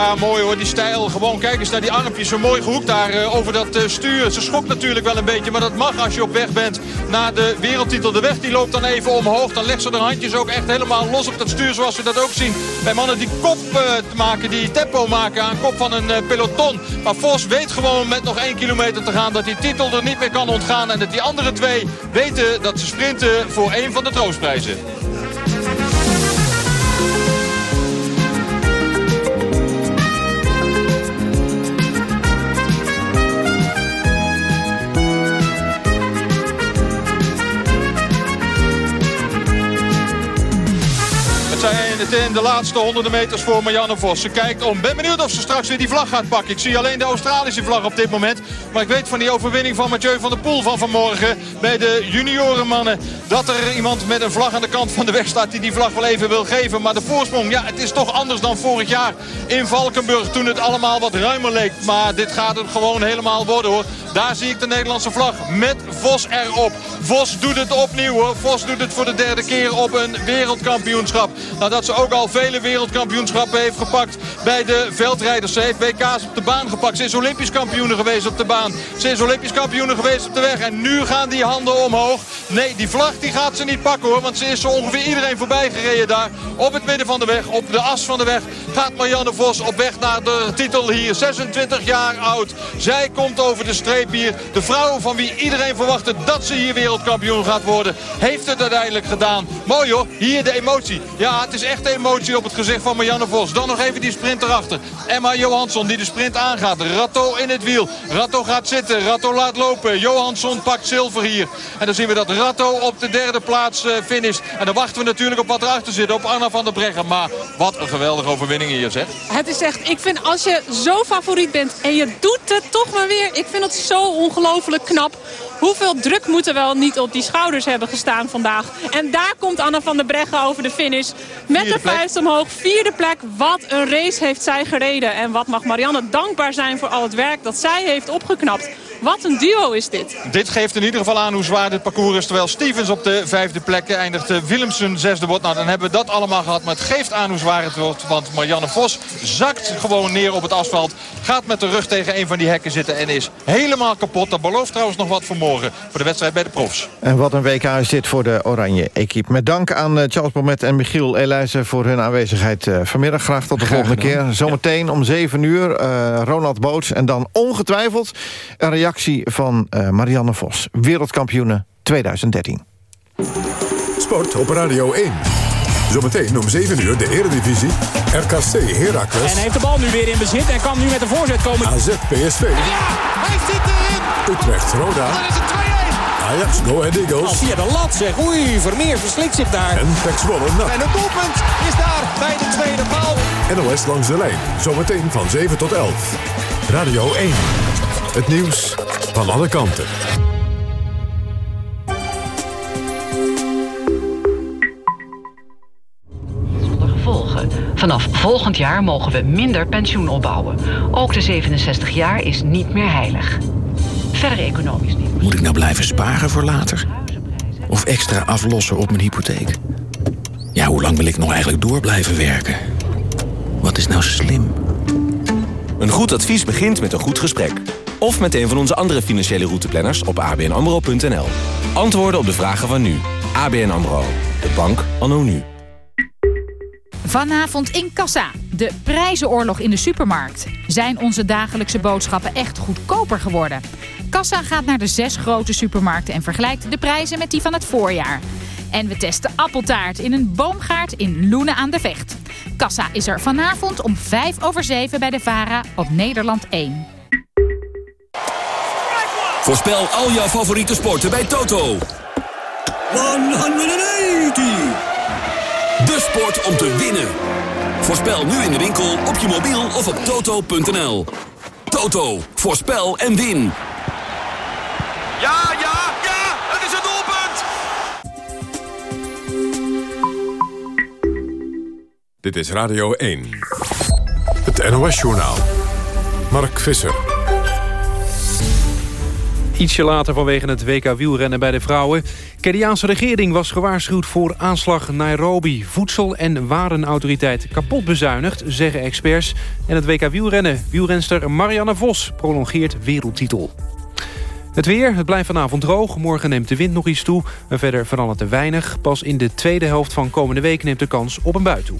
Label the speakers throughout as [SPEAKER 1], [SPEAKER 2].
[SPEAKER 1] Ja, mooi hoor, die stijl. Gewoon kijk eens naar die armpjes. Zo mooi gehoekt daar uh, over dat uh, stuur. Ze schokt natuurlijk wel een beetje, maar dat mag als je op weg bent naar de wereldtitel. De weg die loopt dan even omhoog. Dan legt ze de handjes ook echt helemaal los op dat stuur zoals we dat ook zien. Bij mannen die kop uh, maken, die tempo maken aan kop van een peloton. Maar Vos weet gewoon met nog één kilometer te gaan dat die titel er niet meer kan ontgaan. En dat die andere twee weten dat ze sprinten voor één van de troostprijzen. In de laatste honderden meters voor Marianne Vos. Ze kijkt om. Ben benieuwd of ze straks weer die vlag gaat pakken. Ik zie alleen de Australische vlag op dit moment. Maar ik weet van die overwinning van Mathieu van der Poel van vanmorgen... bij de juniorenmannen dat er iemand met een vlag aan de kant van de weg staat... die die vlag wel even wil geven. Maar de voorsprong, ja, het is toch anders dan vorig jaar in Valkenburg... toen het allemaal wat ruimer leek. Maar dit gaat het gewoon helemaal worden, hoor. Daar zie ik de Nederlandse vlag met Vos erop. Vos doet het opnieuw, hoor. Vos doet het voor de derde keer op een wereldkampioenschap. Nadat ze ook al vele wereldkampioenschappen heeft gepakt bij de veldrijders. Ze heeft WK's op de baan gepakt. Ze is Olympisch kampioene geweest op de baan. Ze is Olympisch kampioene geweest op de weg. En nu gaan die handen omhoog. Nee, die vlag die gaat ze niet pakken hoor. Want ze is zo ongeveer iedereen voorbij gereden daar. Op het midden van de weg, op de as van de weg. Gaat Marianne Vos op weg naar de titel hier. 26 jaar oud. Zij komt over de streep hier. De vrouw van wie iedereen verwachtte dat ze hier wereldkampioen gaat worden. Heeft het uiteindelijk gedaan. Mooi hoor. Hier de emotie. Ja, het is echt emotie op het gezicht van Marianne Vos. Dan nog even die sprint erachter. Emma Johansson die de sprint aangaat. Ratto in het wiel. Ratto gaat zitten. Ratto laat lopen. Johansson pakt zilver hier. En dan zien we dat Ratto op de derde plaats uh, finisht. En dan wachten we natuurlijk op wat erachter zit. Op Anna van der Breggen. Maar wat een geweldige overwinning hier zeg.
[SPEAKER 2] Het is echt, ik vind als je zo favoriet bent en je doet het toch maar weer. Ik vind het zo ongelooflijk knap. Hoeveel druk moet er wel niet op die schouders hebben gestaan vandaag. En daar komt Anna van der Breggen over de finish. Met de vuist omhoog. Vierde plek. Wat een race heeft zij gereden. En wat mag Marianne dankbaar zijn voor al het werk dat zij heeft opgeknapt. Wat een duo is dit.
[SPEAKER 1] Dit geeft in ieder geval aan hoe zwaar dit parcours is. Terwijl Stevens op de vijfde plek eindigt. Eh, Willemsen zesde wordt. Nou, dan hebben we dat allemaal gehad. Maar het geeft aan hoe zwaar het wordt. Want Marianne Vos zakt gewoon neer op het asfalt. Gaat met de rug tegen een van die hekken zitten. En is helemaal kapot. Dat belooft trouwens nog wat voor morgen. Voor de wedstrijd bij de profs.
[SPEAKER 3] En wat een WK is dit voor de Oranje Equipe. Met dank aan eh, Charles Bomet en Michiel Elijzen voor hun aanwezigheid uh, vanmiddag. Graag tot de volgende keer. Zometeen om 7 uur Ronald Boots. En dan ongetwijfeld een reactie van uh, Marianne Vos. Wereldkampioene 2013.
[SPEAKER 4] Sport op Radio 1. Zometeen om 7 uur de Eredivisie. RKC Heracles.
[SPEAKER 5] En heeft de bal nu weer in bezit en kan nu met een voorzet komen.
[SPEAKER 4] AZ PSV.
[SPEAKER 6] Ja, hij zit erin.
[SPEAKER 4] Utrecht Roda.
[SPEAKER 6] Dat is het 2-1.
[SPEAKER 4] Ajax Go Ahead Eagles.
[SPEAKER 5] Al via de lat zeg. Oei, Vermeer verslikt zich daar.
[SPEAKER 4] En Pek Zwolle.
[SPEAKER 6] En het doelpunt is daar bij de tweede paal.
[SPEAKER 4] NOS langs de lijn. Zometeen van 7 tot 11. Radio 1. Het nieuws van alle kanten.
[SPEAKER 7] Zonder gevolgen. Vanaf volgend jaar mogen we minder pensioen opbouwen. Ook de 67 jaar is niet meer heilig. Verder economisch niet.
[SPEAKER 8] Moet ik nou blijven sparen voor later? Of extra aflossen op mijn hypotheek? Ja, hoe lang wil ik nog eigenlijk door blijven werken? Wat is nou slim?
[SPEAKER 9] Een goed advies begint met een goed gesprek. Of met een van onze andere financiële routeplanners op abnamro.nl. Antwoorden op de vragen van nu. ABN AMRO. De bank anno nu.
[SPEAKER 10] Vanavond in Kassa. De prijzenoorlog in de supermarkt. Zijn onze dagelijkse boodschappen echt goedkoper geworden? Kassa gaat naar de zes grote supermarkten en vergelijkt de prijzen met die van het voorjaar. En we testen appeltaart in een boomgaard in Loenen aan de Vecht. Kassa is er vanavond om 5 over 7 bij de VARA op Nederland 1.
[SPEAKER 11] Voorspel al jouw favoriete sporten bij Toto. 180! De sport om te winnen. Voorspel nu in de winkel, op je mobiel of op toto.nl. Toto, voorspel en win.
[SPEAKER 6] Ja, ja, ja, het is een doelpunt!
[SPEAKER 4] Dit is Radio 1. Het NOS-journaal. Mark Visser.
[SPEAKER 12] Ietsje later vanwege het WK wielrennen bij de vrouwen. Keniaanse regering was gewaarschuwd voor aanslag Nairobi. Voedsel- en warenautoriteit kapot bezuinigd, zeggen experts. En het WK wielrennen. Wielrenster Marianne Vos prolongeert wereldtitel. Het weer, het blijft vanavond droog. Morgen neemt de wind nog iets toe. En verder verandert er weinig. Pas in de tweede helft van komende week neemt de kans op een bui toe.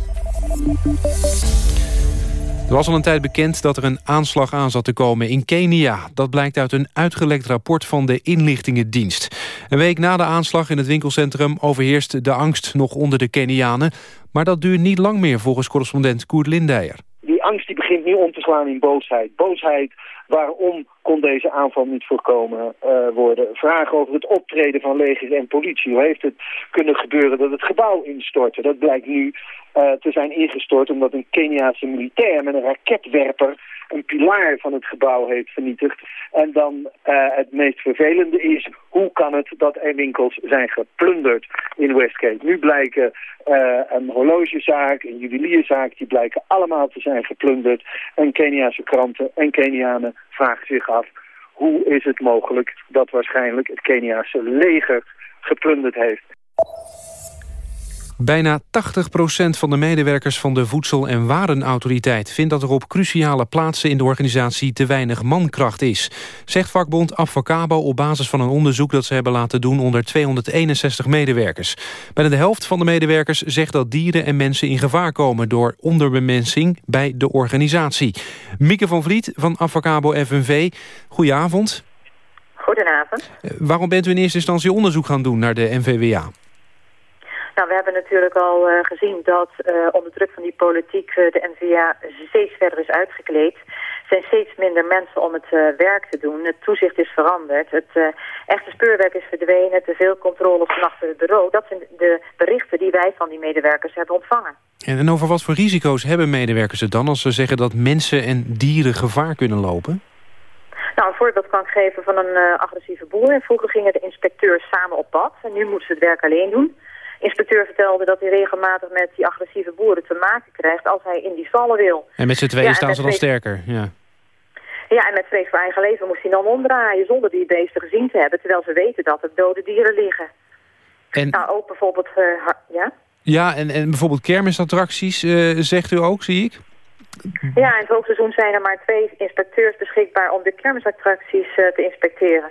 [SPEAKER 12] Er was al een tijd bekend dat er een aanslag aan zat te komen in Kenia. Dat blijkt uit een uitgelekt rapport van de inlichtingendienst. Een week na de aanslag in het winkelcentrum overheerst de angst nog onder de Kenianen. Maar dat duurt niet lang meer volgens correspondent Koert Lindeyer.
[SPEAKER 13] Die angst die begint nu om te slaan in boosheid. Boosheid waarom kon deze aanval niet voorkomen uh, worden. Vragen over het optreden van leger en politie. Hoe heeft het kunnen gebeuren dat het gebouw instortte? Dat blijkt nu uh, te zijn ingestort omdat een Keniaanse militair met een raketwerper een pilaar van het gebouw heeft vernietigd. En dan uh, het meest vervelende is, hoe kan het dat er winkels zijn geplunderd in Westgate? Nu blijken een horlogezaak, een juwelierzaak, die blijken allemaal te zijn geplunderd. En Keniaanse kranten en Kenianen vragen zich af, hoe is het mogelijk dat waarschijnlijk het Keniaanse leger geplunderd heeft?
[SPEAKER 12] Bijna 80% van de medewerkers van de Voedsel- en Warenautoriteit... vindt dat er op cruciale plaatsen in de organisatie te weinig mankracht is. Zegt vakbond Avocabo op basis van een onderzoek dat ze hebben laten doen... onder 261 medewerkers. Bijna de helft van de medewerkers zegt dat dieren en mensen in gevaar komen... door onderbemensing bij de organisatie. Mieke van Vliet van Avocabo FNV, goedenavond.
[SPEAKER 14] Goedenavond.
[SPEAKER 12] Waarom bent u in eerste instantie onderzoek gaan doen naar de NVWA?
[SPEAKER 14] Nou, we hebben natuurlijk al uh, gezien dat uh, onder druk van die politiek uh, de NVA steeds verder is uitgekleed. Er zijn steeds minder mensen om het werk te doen. Het toezicht is veranderd. Het echte speurwerk is verdwenen. Te veel controle van achter het bureau. Dat zijn de berichten die wij van die medewerkers hebben ontvangen.
[SPEAKER 12] En, en over wat voor risico's hebben medewerkers het dan als ze zeggen dat mensen en dieren gevaar kunnen lopen?
[SPEAKER 14] Nou, een voorbeeld kan ik geven van een agressieve boer. Vroeger gingen de inspecteurs samen op pad en nu moeten ze het werk alleen doen inspecteur vertelde dat hij regelmatig met die agressieve boeren te maken krijgt als hij in die stallen wil.
[SPEAKER 12] En met z'n tweeën ja, staan ze dan sterker, ja.
[SPEAKER 14] Ja, en met vrees voor eigen leven moest hij dan omdraaien zonder die beesten gezien te hebben, terwijl ze weten dat er dode dieren liggen. En... Nou, ook bijvoorbeeld, uh, ja?
[SPEAKER 12] Ja, en, en bijvoorbeeld kermisattracties, uh, zegt u ook, zie ik?
[SPEAKER 14] Ja, in het hoogseizoen zijn er maar twee inspecteurs beschikbaar om de kermisattracties uh, te inspecteren.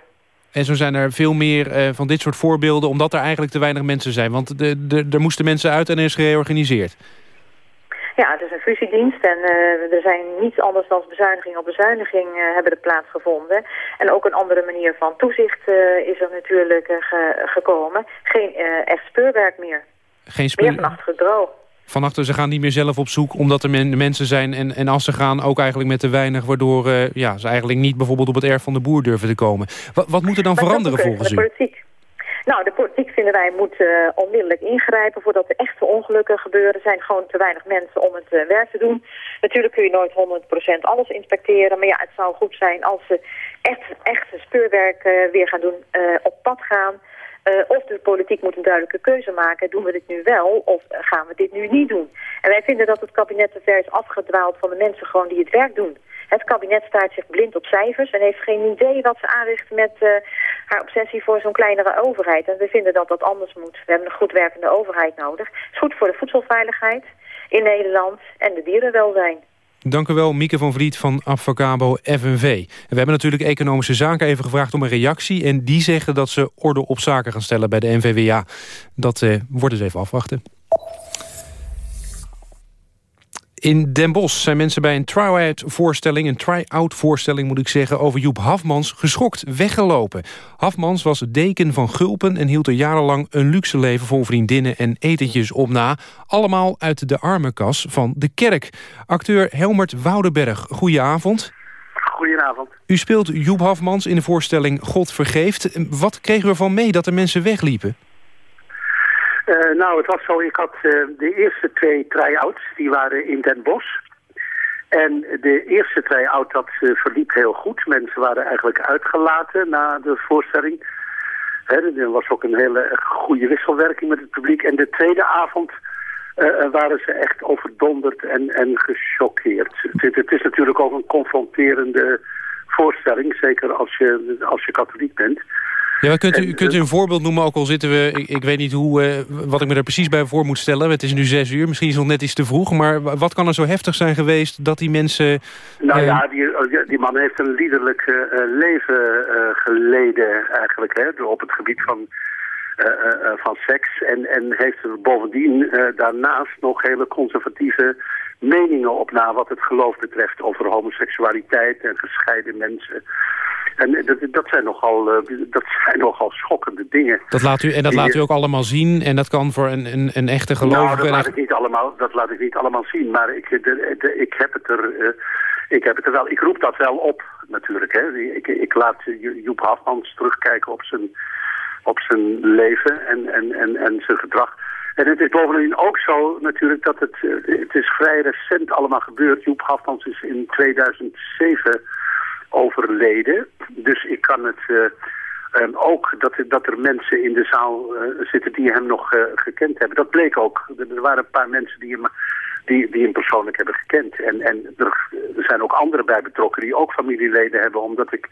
[SPEAKER 12] En zo zijn er veel meer uh, van dit soort voorbeelden... omdat er eigenlijk te weinig mensen zijn. Want de, de, er moesten mensen uit en er is gereorganiseerd.
[SPEAKER 14] Ja, het is een fusiedienst en uh, er zijn niets anders dan bezuiniging op bezuiniging uh, hebben er plaatsgevonden. En ook een andere manier van toezicht is er natuurlijk ge gekomen. Geen echt speurwerk meer.
[SPEAKER 12] Geen speur...
[SPEAKER 14] Meer van achter het bureau
[SPEAKER 12] van achter, ze gaan niet meer zelf op zoek omdat er men, mensen zijn. En, en als ze gaan, ook eigenlijk met te weinig... waardoor uh, ja, ze eigenlijk niet bijvoorbeeld op het erf van de boer durven te komen. Wat, wat moet er dan veranderen volgens
[SPEAKER 14] u? Politiek. Nou, de politiek vinden wij moet uh, onmiddellijk ingrijpen voordat er echte ongelukken gebeuren. Er zijn gewoon te weinig mensen om het uh, werk te doen. Natuurlijk kun je nooit 100% alles inspecteren. Maar ja, het zou goed zijn als ze echt, echt speurwerk uh, weer gaan doen, op pad gaan... Uh, of de politiek moet een duidelijke keuze maken. Doen we dit nu wel of gaan we dit nu niet doen? En wij vinden dat het kabinet te ver is afgedwaald van de mensen gewoon die het werk doen. Het kabinet staat zich blind op cijfers en heeft geen idee wat ze aanricht met uh, haar obsessie voor zo'n kleinere overheid. En we vinden dat dat anders moet. We hebben een goed werkende overheid nodig. Het is goed voor de voedselveiligheid in Nederland en de dierenwelzijn.
[SPEAKER 12] Dank u wel, Mieke van Vliet van Avocabo FNV. We hebben natuurlijk Economische Zaken even gevraagd om een reactie. En die zeggen dat ze orde op zaken gaan stellen bij de NVWA. Dat uh, wordt dus even afwachten. In Den Bosch zijn mensen bij een try-out voorstelling, een try-out voorstelling moet ik zeggen, over Joep Hafmans geschokt weggelopen. Hafmans was deken van Gulpen en hield er jarenlang een luxe leven vol vriendinnen en etentjes op na. Allemaal uit de armenkas van de kerk. Acteur Helmert Woudenberg, goedenavond.
[SPEAKER 15] Goedenavond.
[SPEAKER 12] U speelt Joep Hafmans in de voorstelling God vergeeft. Wat kregen we ervan mee dat er mensen wegliepen?
[SPEAKER 15] Uh, nou, het was zo, ik had uh, de eerste twee try-outs, die waren in Den Bosch. En de eerste try-out, dat uh, verliep heel goed. Mensen waren eigenlijk uitgelaten na de voorstelling. Hè, er was ook een hele goede wisselwerking met het publiek. En de tweede avond waren ze echt overdonderd en, en gechoqueerd. Het, het, is natuurlijk ook een confronterende voorstelling, zeker als je, als je katholiek bent.
[SPEAKER 12] Ja, kunt, u, kunt u een voorbeeld noemen, ook al zitten we... Ik, ik weet niet hoe, uh, wat ik me er precies bij voor moet stellen. Het is nu zes uur, misschien is het nog net iets te vroeg. Maar wat kan er zo heftig zijn geweest dat die mensen...
[SPEAKER 15] Nou uh, ja, die, die man heeft een liederlijk uh, leven geleden eigenlijk. Hè, op het gebied van, van seks. En, en heeft er bovendien daarnaast nog hele conservatieve meningen op na... wat het geloof betreft over homoseksualiteit en gescheiden mensen... En dat, dat, zijn nogal, uh, dat zijn nogal schokkende dingen.
[SPEAKER 12] Dat laat u, en dat laat u ook allemaal zien en dat kan voor een, een, een echte gelovige...
[SPEAKER 15] Nou, dat laat, ik niet allemaal, dat laat ik niet allemaal zien, maar ik, de, de, ik, heb het er, uh, ik heb het er wel... Ik roep dat wel op, natuurlijk. Hè. Ik, ik laat Joep Hafmans terugkijken op zijn, op zijn leven en, en, en, en zijn gedrag. En het is bovendien ook zo natuurlijk dat het, het is vrij recent allemaal gebeurd. Joep Hafmans is in 2007 overleden. Dus ik kan het uh, um, ook dat, dat er mensen in de zaal uh, zitten die hem nog uh, gekend hebben. Dat bleek ook. Er waren een paar mensen die hem, die, die hem persoonlijk hebben gekend. En, en er, er zijn ook anderen bij betrokken die ook familieleden hebben. Omdat ik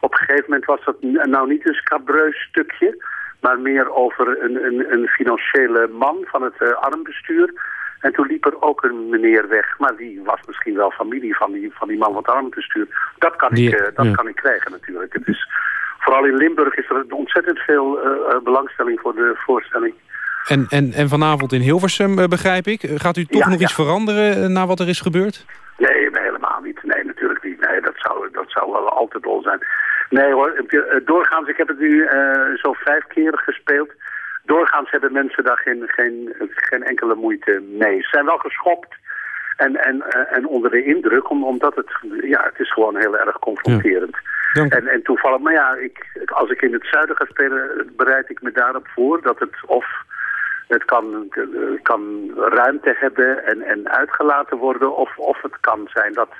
[SPEAKER 15] op een gegeven moment was dat nou niet een scabreus stukje... maar meer over een, een, een financiële man van het armbestuur... En toen liep er ook een meneer weg, maar die was misschien wel familie van die, van die man van het armenbestuur. Dat kan, ik, uh, dat kan ik krijgen natuurlijk. Het is, vooral in Limburg is er ontzettend veel uh, belangstelling voor de voorstelling.
[SPEAKER 12] En, en, en vanavond in Hilversum, uh, begrijp ik. Gaat u toch
[SPEAKER 15] ja,
[SPEAKER 12] nog
[SPEAKER 15] ja.
[SPEAKER 12] iets veranderen na wat er is gebeurd?
[SPEAKER 15] Nee, nee, helemaal niet. Nee, natuurlijk niet. Nee, dat zou, dat zou wel al te dol zijn. Nee hoor, doorgaans, ik heb het nu zo vijf keer gespeeld doorgaans hebben mensen daar geen, geen, geen enkele moeite mee. Ze zijn wel geschokt en, en, en onder de indruk, omdat het, ja, het is gewoon heel erg confronterend. Ja. En, en toevallig, maar ja, ik, als ik in het zuiden ga spelen, bereid ik me daarop voor dat het of het kan, kan ruimte hebben en, en uitgelaten worden, of, of het kan zijn dat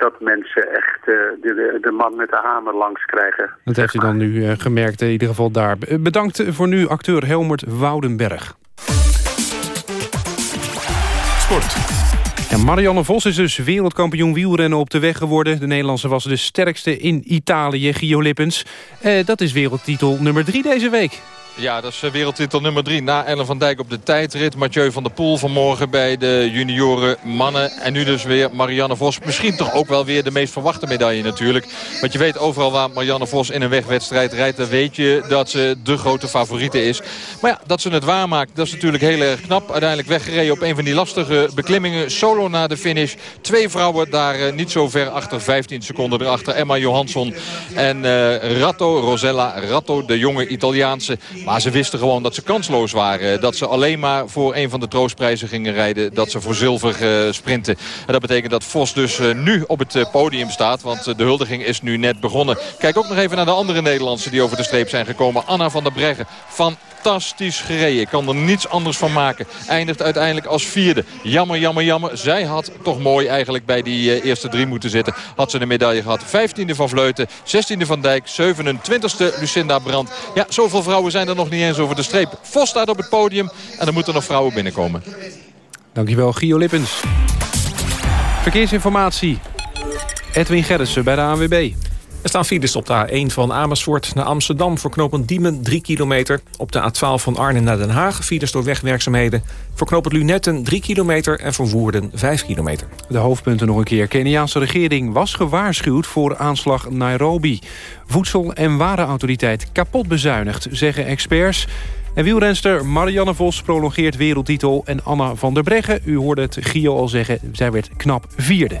[SPEAKER 15] dat mensen echt uh, de, de, man met de hamer langs krijgen.
[SPEAKER 12] Dat heeft u dan nu uh, gemerkt, in ieder geval daar. Bedankt voor nu, acteur Helmert Woudenberg.
[SPEAKER 16] Sport.
[SPEAKER 12] Ja, Marianne Vos is dus wereldkampioen wielrennen op de weg geworden. De Nederlandse was de sterkste in Italië, Gio Lippens. Uh, dat is wereldtitel nummer drie deze week.
[SPEAKER 1] Ja, dat is wereldtitel nummer 3 na Ellen van Dijk op de tijdrit. Mathieu van der Poel vanmorgen bij de junioren mannen. En nu dus weer Marianne Vos. Misschien toch ook wel weer de meest verwachte medaille natuurlijk. Want je weet overal waar Marianne Vos in een wegwedstrijd rijdt... dan weet je dat ze de grote favoriete is. Maar ja, dat ze het waarmaakt, dat is natuurlijk heel erg knap. Uiteindelijk weggereden op een van die lastige beklimmingen. Solo naar de finish. Twee vrouwen daar uh, niet zo ver achter. 15 seconden erachter. Emma Johansson en uh, Ratto, Rosella Ratto, de jonge Italiaanse... Maar ze wisten gewoon dat ze kansloos waren. Dat ze alleen maar voor een van de troostprijzen gingen rijden. Dat ze voor zilver uh, sprinten. En dat betekent dat Vos dus uh, nu op het podium staat. Want de huldiging is nu net begonnen. Kijk ook nog even naar de andere Nederlandse die over de streep zijn gekomen. Anna van der Breggen van fantastisch gereden. Ik kan er niets anders van maken. Eindigt uiteindelijk als vierde. Jammer, jammer, jammer. Zij had toch mooi eigenlijk bij die uh, eerste drie moeten zitten. Had ze een medaille gehad. 15e van Vleuten, 16e van Dijk, 27e Lucinda Brandt. Ja, zoveel vrouwen zijn er nog niet eens over de streep. Vos staat op het podium en er moeten nog vrouwen binnenkomen.
[SPEAKER 12] Dankjewel, Gio Lippens. Verkeersinformatie. Edwin Gerritsen bij de ANWB.
[SPEAKER 16] Er staan files op de A1 van Amersfoort naar Amsterdam... voor knooppunt Diemen 3 kilometer. Op de A12 van Arnhem naar Den Haag files door wegwerkzaamheden. Voor knooppunt Lunetten 3 kilometer en voor Woerden 5 kilometer.
[SPEAKER 12] De hoofdpunten nog een keer. Keniaanse regering was gewaarschuwd voor aanslag Nairobi. Voedsel- en Warenautoriteit kapot bezuinigd, zeggen experts... En wielrenster Marianne Vos prolongeert wereldtitel. En Anna van der Breggen, u hoorde het Gio al zeggen... zij werd knap vierde.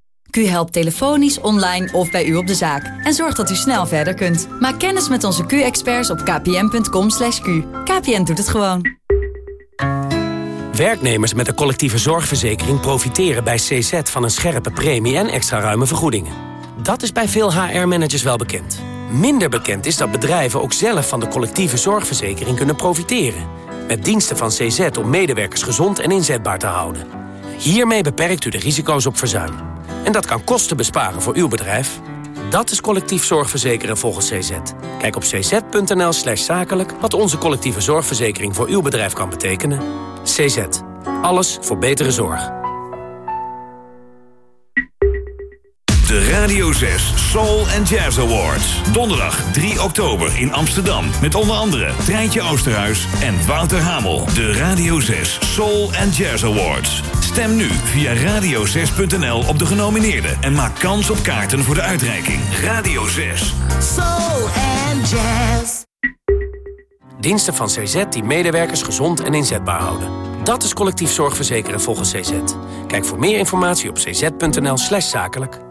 [SPEAKER 17] Q helpt telefonisch, online of bij u op de zaak. En zorgt dat u snel verder kunt. Maak kennis met onze Q-experts op kpn.com. /q. KPN doet het gewoon.
[SPEAKER 18] Werknemers met een collectieve zorgverzekering profiteren bij CZ van een scherpe premie en extra ruime vergoedingen. Dat is bij veel HR-managers wel bekend. Minder bekend is dat bedrijven ook zelf van de collectieve zorgverzekering kunnen profiteren. Met diensten van CZ om medewerkers gezond en inzetbaar te houden. Hiermee beperkt u de risico's op verzuim. En dat kan kosten besparen voor uw bedrijf. Dat is collectief zorgverzekeren volgens CZ. Kijk op cz.nl slash zakelijk wat onze collectieve zorgverzekering voor uw bedrijf kan betekenen. CZ. Alles voor betere zorg.
[SPEAKER 19] De Radio 6 Soul and Jazz Awards. Donderdag 3 oktober in Amsterdam. Met onder andere Treintje Oosterhuis en Wouter Hamel. De Radio 6 Soul and Jazz Awards. Stem nu via radio6.nl op de genomineerden. En maak kans op kaarten voor de uitreiking. Radio 6.
[SPEAKER 18] Soul and Jazz. Diensten van CZ die medewerkers gezond en inzetbaar houden. Dat is collectief zorgverzekeren volgens CZ. Kijk voor meer informatie op cz.nl slash zakelijk.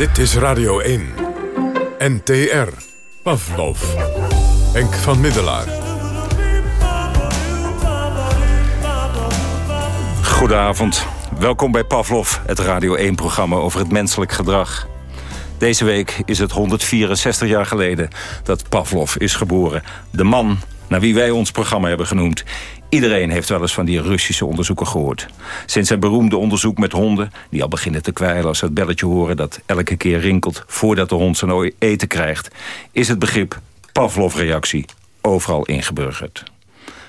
[SPEAKER 4] Dit is Radio 1. NTR. Pavlov. Henk van Middelaar.
[SPEAKER 20] Goedenavond. Welkom bij Pavlov, het Radio 1-programma over het menselijk gedrag. Deze week is het 164 jaar geleden dat Pavlov is geboren. De man naar wie wij ons programma hebben genoemd. Iedereen heeft wel eens van die Russische onderzoeken gehoord. Sinds zijn beroemde onderzoek met honden... die al beginnen te kwijlen als ze het belletje horen... dat elke keer rinkelt voordat de hond zijn eten krijgt... is het begrip Pavlov-reactie overal ingeburgerd.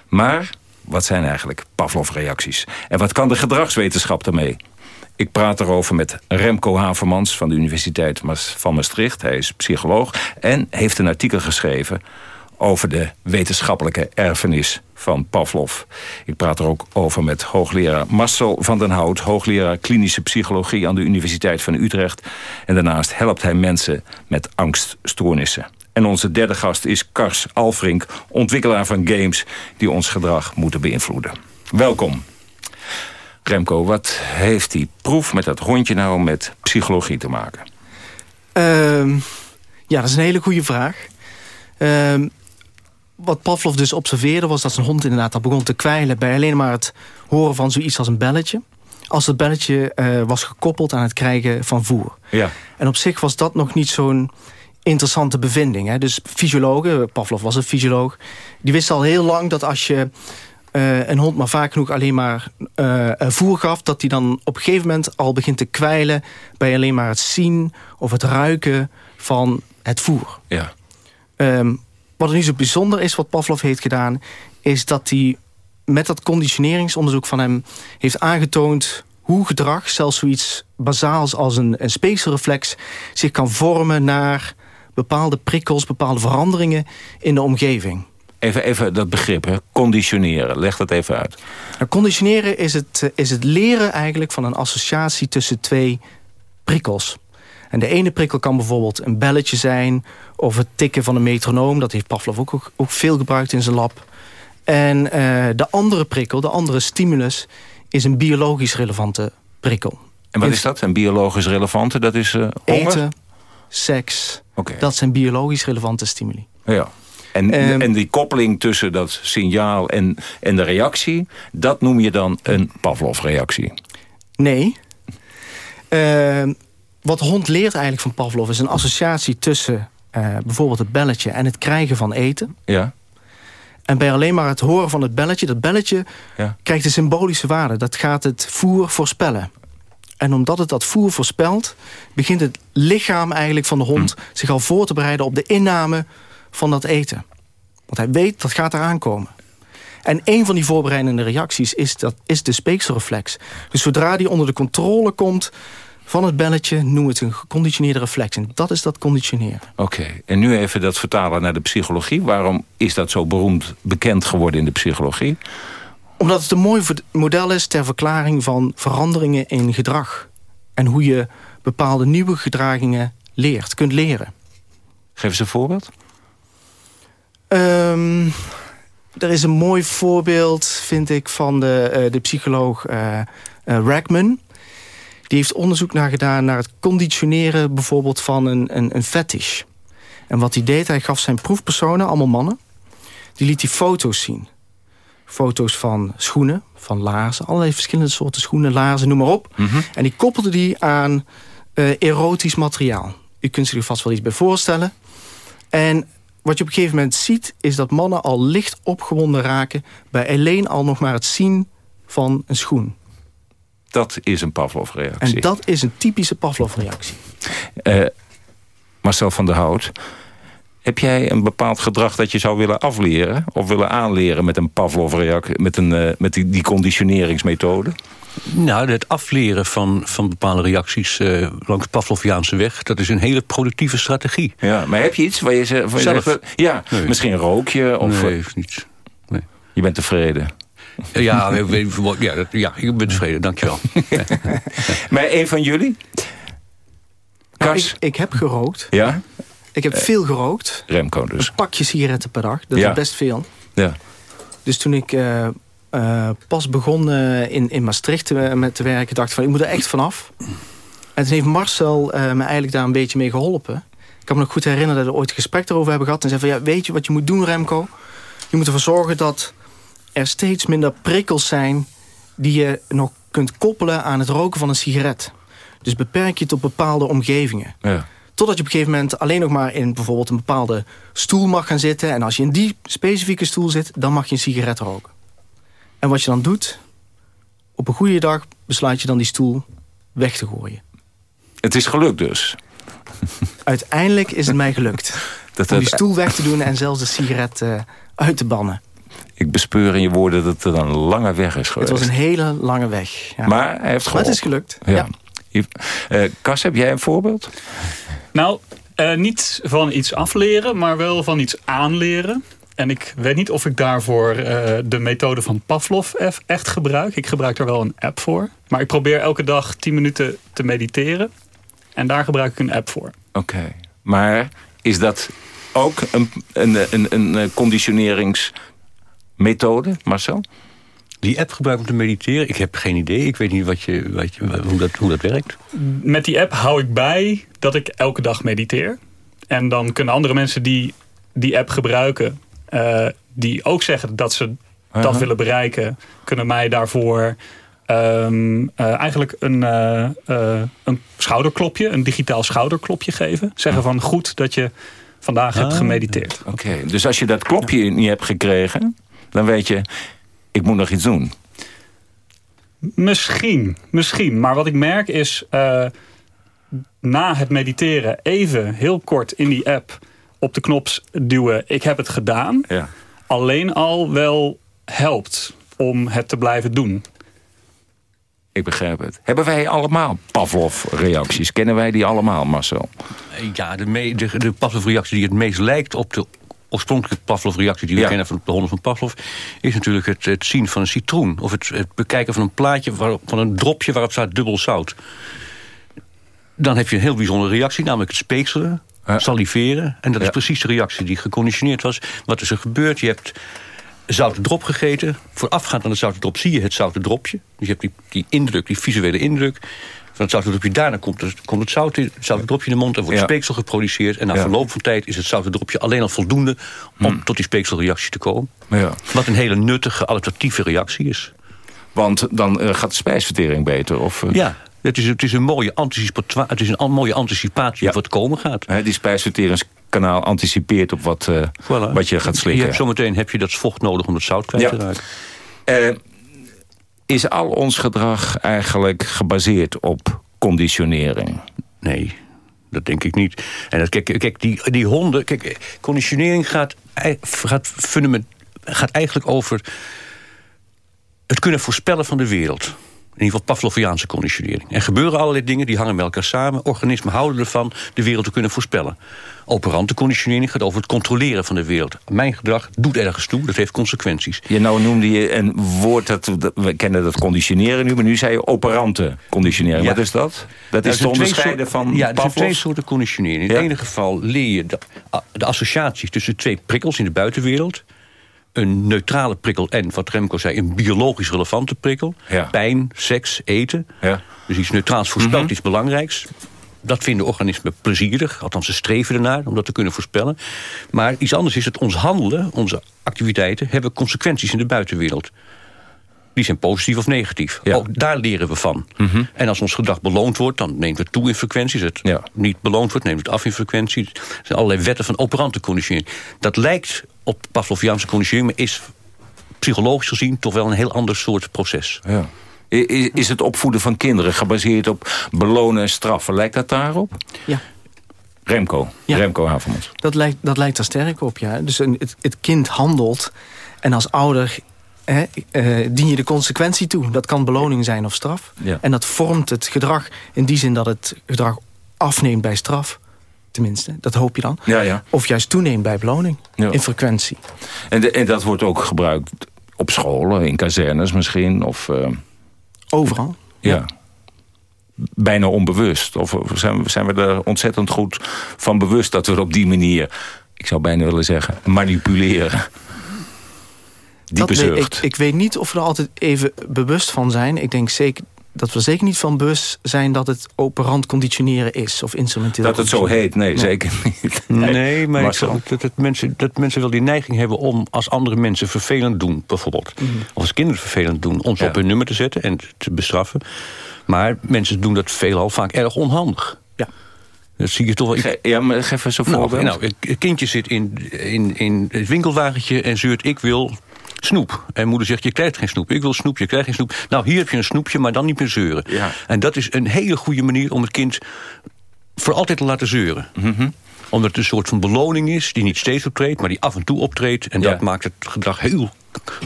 [SPEAKER 20] Maar wat zijn eigenlijk Pavlov-reacties? En wat kan de gedragswetenschap ermee? Ik praat erover met Remco Havermans van de Universiteit van Maastricht. Hij is psycholoog en heeft een artikel geschreven over de wetenschappelijke erfenis van Pavlov. Ik praat er ook over met hoogleraar Marcel van den Hout... hoogleraar klinische psychologie aan de Universiteit van Utrecht. En daarnaast helpt hij mensen met angststoornissen. En onze derde gast is Kars Alfrink, ontwikkelaar van games... die ons gedrag moeten beïnvloeden. Welkom. Remco, wat heeft die proef met dat hondje nou met psychologie te maken?
[SPEAKER 21] Uh, ja, dat is een hele goede vraag. Uh, wat Pavlov dus observeerde was dat zijn hond inderdaad al begon te kwijlen... bij alleen maar het horen van zoiets als een belletje. Als het belletje uh, was gekoppeld aan het krijgen van voer.
[SPEAKER 20] Ja.
[SPEAKER 21] En op zich was dat nog niet zo'n interessante bevinding. Hè? Dus fysiologen, Pavlov was een fysioloog... die wisten al heel lang dat als je uh, een hond maar vaak genoeg alleen maar uh, voer gaf... dat hij dan op een gegeven moment al begint te kwijlen... bij alleen maar het zien of het ruiken van het voer.
[SPEAKER 20] Ja.
[SPEAKER 21] Um, wat er nu zo bijzonder is, wat Pavlov heeft gedaan... is dat hij met dat conditioneringsonderzoek van hem heeft aangetoond... hoe gedrag, zelfs zoiets bazaals als een, een speekselreflex... zich kan vormen naar bepaalde prikkels, bepaalde veranderingen in de omgeving.
[SPEAKER 20] Even, even dat begrip, hè? conditioneren. Leg dat even uit.
[SPEAKER 21] Nou, conditioneren is het, is het leren eigenlijk van een associatie tussen twee prikkels. En de ene prikkel kan bijvoorbeeld een belletje zijn... of het tikken van een metronoom. Dat heeft Pavlov ook, ook veel gebruikt in zijn lab. En uh, de andere prikkel, de andere stimulus... is een biologisch relevante prikkel.
[SPEAKER 20] En wat is dat, een biologisch relevante? Dat is uh,
[SPEAKER 21] Eten, seks.
[SPEAKER 20] Okay.
[SPEAKER 21] Dat zijn biologisch relevante stimuli.
[SPEAKER 20] Ja. En, um, en die koppeling tussen dat signaal en, en de reactie... dat noem je dan een Pavlov-reactie?
[SPEAKER 21] Nee. Uh, wat hond leert eigenlijk van Pavlov... is een associatie tussen uh, bijvoorbeeld het belletje en het krijgen van eten.
[SPEAKER 20] Ja.
[SPEAKER 21] En bij alleen maar het horen van het belletje... dat belletje ja. krijgt een symbolische waarde. Dat gaat het voer voorspellen. En omdat het dat voer voorspelt... begint het lichaam eigenlijk van de hond... Hm. zich al voor te bereiden op de inname van dat eten. Want hij weet, dat gaat eraan komen. En een van die voorbereidende reacties is, dat, is de speekselreflex. Dus zodra die onder de controle komt van het belletje noem het een geconditioneerde reflex. En dat is dat conditioneren.
[SPEAKER 20] Oké, okay. en nu even dat vertalen naar de psychologie. Waarom is dat zo beroemd bekend geworden in de psychologie?
[SPEAKER 21] Omdat het een mooi model is ter verklaring van veranderingen in gedrag. En hoe je bepaalde nieuwe gedragingen leert, kunt leren.
[SPEAKER 20] Geef eens een voorbeeld.
[SPEAKER 21] Um, er is een mooi voorbeeld, vind ik, van de, uh, de psycholoog uh, uh, Ragman. Die heeft onderzoek naar gedaan naar het conditioneren bijvoorbeeld van een, een, een fetish. En wat hij deed, hij gaf zijn proefpersonen, allemaal mannen... die liet hij foto's zien. Foto's van schoenen, van laarzen, allerlei verschillende soorten schoenen, laarzen, noem maar op.
[SPEAKER 20] Mhm.
[SPEAKER 21] En die koppelde die aan erotisch materiaal. U kunt zich er vast wel iets bij voorstellen. En wat je op een gegeven moment ziet... is dat mannen al licht opgewonden raken... bij alleen al nog maar het zien van een schoen.
[SPEAKER 20] Dat is een Pavlov-reactie.
[SPEAKER 21] En dat is een typische Pavlov-reactie.
[SPEAKER 20] Uh, Marcel van der Hout... Heb jij een bepaald gedrag dat je zou willen afleren... of willen aanleren met een Pavlov-reactie... met, een, uh, met die, die conditioneringsmethode?
[SPEAKER 22] Nou, het afleren van, van bepaalde reacties uh, langs de Pavloviaanse weg... dat is een hele productieve strategie.
[SPEAKER 20] Ja, maar heb je iets waar je, ze, waar je
[SPEAKER 22] Zelf?
[SPEAKER 20] zegt... Ja,
[SPEAKER 22] Nee.
[SPEAKER 20] misschien rook je? Of,
[SPEAKER 22] Nee, niets. Nee.
[SPEAKER 20] Je bent tevreden?
[SPEAKER 22] Ja, ik weet- ja, dat- ja, ik ben tevreden, dankjewel.
[SPEAKER 20] maar een van jullie?
[SPEAKER 21] Nou, ik, ik heb gerookt.
[SPEAKER 20] Ja?
[SPEAKER 21] Ik heb veel gerookt.
[SPEAKER 20] Remco dus.
[SPEAKER 21] Een pakje sigaretten per dag. Dat
[SPEAKER 20] Ja.
[SPEAKER 21] is best veel.
[SPEAKER 20] Ja.
[SPEAKER 21] Dus toen ik eh, eh, pas begon eh, in, in Maastricht te, met te werken... dacht ik van, ik moet er echt vanaf. En toen heeft Marcel eh, me eigenlijk daar een beetje mee geholpen. Ik kan me nog goed herinneren dat we ooit een gesprek erover hebben gehad. En zei van, ja, weet je wat je moet doen, Remco? Je moet ervoor zorgen dat er steeds minder prikkels zijn... die je nog kunt koppelen aan het roken van een sigaret. Dus beperk je het op bepaalde omgevingen.
[SPEAKER 20] Ja.
[SPEAKER 21] Totdat je op een gegeven moment alleen nog maar in bijvoorbeeld een bepaalde stoel mag gaan zitten. En als je in die specifieke stoel zit, dan mag je een sigaret roken. En wat je dan doet, op een goede dag besluit je dan die stoel weg te gooien.
[SPEAKER 20] Het is gelukt dus.
[SPEAKER 21] Uiteindelijk is het mij gelukt.
[SPEAKER 20] Dat
[SPEAKER 21] om die stoel weg te doen en zelfs de sigaret eh, uit te bannen.
[SPEAKER 20] Ik bespeur in je woorden dat het een lange weg is
[SPEAKER 21] Het
[SPEAKER 20] geweest.
[SPEAKER 21] was een hele lange weg. ja.
[SPEAKER 20] Maar hij heeft
[SPEAKER 21] het is gelukt.
[SPEAKER 20] Ja. Eh, Cas, heb jij een voorbeeld?
[SPEAKER 23] Nou, eh, niet van iets afleren, maar wel van iets aanleren. En ik weet niet of ik daarvoor eh, de methode van Pavlov echt gebruik. Ik gebruik daar wel een app voor. Maar ik probeer elke dag 10 minuten te mediteren. En daar gebruik ik een app voor.
[SPEAKER 20] Oké. Maar is dat ook een, een, een, een eh, conditioneringsmethode, Marcel?
[SPEAKER 22] Die app gebruiken om te mediteren? Ik heb geen idee. Ik weet niet wat je, wat je, hoe, dat, hoe dat werkt.
[SPEAKER 23] Met die app hou ik bij dat ik elke dag mediteer. En dan kunnen andere mensen die die app gebruiken... eh, die ook zeggen dat ze dat willen bereiken... kunnen mij daarvoor ehm, eh, eigenlijk een, eh, eh, een schouderklopje... een digitaal schouderklopje geven. Zeggen van goed dat je vandaag hebt
[SPEAKER 20] Ah.
[SPEAKER 23] gemediteerd.
[SPEAKER 20] Oké, dus als je dat klopje niet hebt gekregen... dan weet je, ik moet nog iets doen.
[SPEAKER 23] Misschien, misschien. Maar wat ik merk is... eh, na het mediteren even heel kort in die app... op de knop duwen, ik heb het gedaan.
[SPEAKER 20] Ja.
[SPEAKER 23] Alleen al wel helpt om het te blijven doen.
[SPEAKER 20] Ik begrijp het. Hebben wij allemaal Pavlov-reacties? Kennen wij die allemaal, Marcel?
[SPEAKER 22] Ja, de, de, de Pavlov-reactie die het meest lijkt op de oorspronkelijke Pavlov-reactie... die we
[SPEAKER 20] Ja.
[SPEAKER 22] kennen van de honden van Pavlov... is natuurlijk het, het zien van een citroen. Of het, het bekijken van een plaatje, waarop, van een dropje waarop staat dubbel zout. Dan heb je een heel bijzondere reactie, namelijk het speekselen, saliveren. En dat is precies de reactie die geconditioneerd was. Wat is er gebeurd? Je hebt zoute drop gegeten. Voorafgaand aan de zoute drop zie je het zoute dropje. Dus je hebt die, die indruk, die visuele indruk van het zoute dropje. Daarna komt komt het, zout in- het dropje in de mond en wordt
[SPEAKER 20] Ja.
[SPEAKER 22] speeksel geproduceerd. En na
[SPEAKER 20] Ja.
[SPEAKER 22] verloop van tijd is het zoute dropje alleen al voldoende... om tot die speekselreactie te komen.
[SPEAKER 20] Ja.
[SPEAKER 22] Wat een hele nuttige, adaptatieve reactie is.
[SPEAKER 20] Want dan eh, gaat de spijsvertering beter? Of, eh?
[SPEAKER 22] Ja, het is, het is een mooie, het is een mooie anticipatie op wat komen gaat.
[SPEAKER 20] Die spijsverteringskanaal anticipeert op wat, eh,
[SPEAKER 22] Voilà.
[SPEAKER 20] wat je gaat
[SPEAKER 22] Je
[SPEAKER 20] slikken.
[SPEAKER 22] hebt zometeen heb je dat vocht nodig om het zout kwijt
[SPEAKER 20] Ja.
[SPEAKER 22] te raken.
[SPEAKER 20] Is al ons gedrag eigenlijk gebaseerd op conditionering?
[SPEAKER 22] Nee, dat denk ik niet. En dat, kijk, kijk die, die honden... Kijk, conditionering gaat, gaat, gaat eigenlijk over... het kunnen voorspellen van de wereld. In ieder geval Pavloviaanse conditionering. Er gebeuren allerlei dingen, die hangen met elkaar samen. Organismen houden ervan de wereld te kunnen voorspellen. Operante conditionering gaat over het controleren van de wereld. Mijn gedrag doet ergens toe, dat heeft consequenties.
[SPEAKER 20] Je nou noemde je een woord, dat, we kennen dat conditioneren nu... maar nu zei je operante conditionering. Wat is dat? Dat is te onderscheiden van
[SPEAKER 22] Ja, er zijn twee soorten conditionering. In het ene geval leer je de, de associaties tussen twee prikkels in de buitenwereld een neutrale prikkel en, wat Remco zei, een biologisch relevante prikkel. Pijn, seks, eten.
[SPEAKER 20] Ja.
[SPEAKER 22] Dus iets neutraals voorspelt
[SPEAKER 20] Mhm.
[SPEAKER 22] iets belangrijks. Dat vinden organismen plezierig, althans ze streven ernaar om dat te kunnen voorspellen. Maar iets anders is dat ons handelen, onze activiteiten, hebben consequenties in de buitenwereld. Die zijn positief of negatief. Ook daar leren we van.
[SPEAKER 20] Mhm.
[SPEAKER 22] En als ons gedrag beloond wordt, dan neemt het toe in frequenties. Als het niet beloond wordt, neemt het af in frequenties. Er zijn allerlei wetten van operante conditionering. Dat lijkt op Pavloviaanse conditionering, maar is psychologisch gezien toch wel een heel ander soort proces.
[SPEAKER 20] Ja. Is het opvoeden van kinderen gebaseerd op belonen en straffen? Lijkt dat daarop?
[SPEAKER 21] Ja.
[SPEAKER 20] Remco, Remco Havermans.
[SPEAKER 21] Dat lijkt, dat lijkt er sterk op, ja. Dus een, het, het kind handelt en als ouder hè, eh, dien je de consequentie toe. Dat kan beloning zijn of straf.
[SPEAKER 20] Ja.
[SPEAKER 21] En dat vormt het gedrag in die zin dat het gedrag afneemt bij straf. Tenminste, dat hoop je dan.
[SPEAKER 20] Ja, ja.
[SPEAKER 21] Of juist toeneemt bij beloning
[SPEAKER 20] Ja.
[SPEAKER 21] in frequentie.
[SPEAKER 20] En, de- en dat wordt ook gebruikt op scholen, in kazernes misschien? Of, eh,
[SPEAKER 21] Overal.
[SPEAKER 20] ja. Bijna onbewust. Of zijn, we- zijn we er ontzettend goed van bewust dat we op die manier, ik zou bijna willen zeggen, manipuleren? Diepe
[SPEAKER 21] Dat
[SPEAKER 20] zucht.
[SPEAKER 21] ik, ik weet niet of we er altijd even bewust van zijn. Ik denk zeker dat we zeker niet van bewust zijn dat het operant conditioneren is. Of instrumenteel
[SPEAKER 20] Dat het zo heet, nee, zeker niet.
[SPEAKER 22] Nee, maar ik dat, dat, mensen, dat mensen wel die neiging hebben om als andere mensen vervelend doen, bijvoorbeeld.
[SPEAKER 20] Mhm.
[SPEAKER 22] Of als kinderen vervelend doen, ons op hun nummer te zetten en te bestraffen. Maar mensen doen dat veelal vaak erg onhandig.
[SPEAKER 21] Ja.
[SPEAKER 22] Dat zie je toch wel.
[SPEAKER 20] Ge- ja, maar geef eens een
[SPEAKER 22] nou,
[SPEAKER 20] voorbeeld.
[SPEAKER 22] nou, een- een kindje zit in, in, in het winkelwagentje en zeurt: Ik wil snoep. En moeder zegt: Je krijgt geen snoep. Ik wil snoep, je krijgt geen snoep. Nou, hier heb je een snoepje, maar dan niet meer zeuren.
[SPEAKER 20] Ja.
[SPEAKER 22] En dat is een hele goede manier om het kind voor altijd te laten zeuren.
[SPEAKER 20] Mhm.
[SPEAKER 22] Omdat het een soort van beloning is die niet steeds optreedt, maar die af en toe optreedt. En
[SPEAKER 20] Ja.
[SPEAKER 22] dat maakt het gedrag heel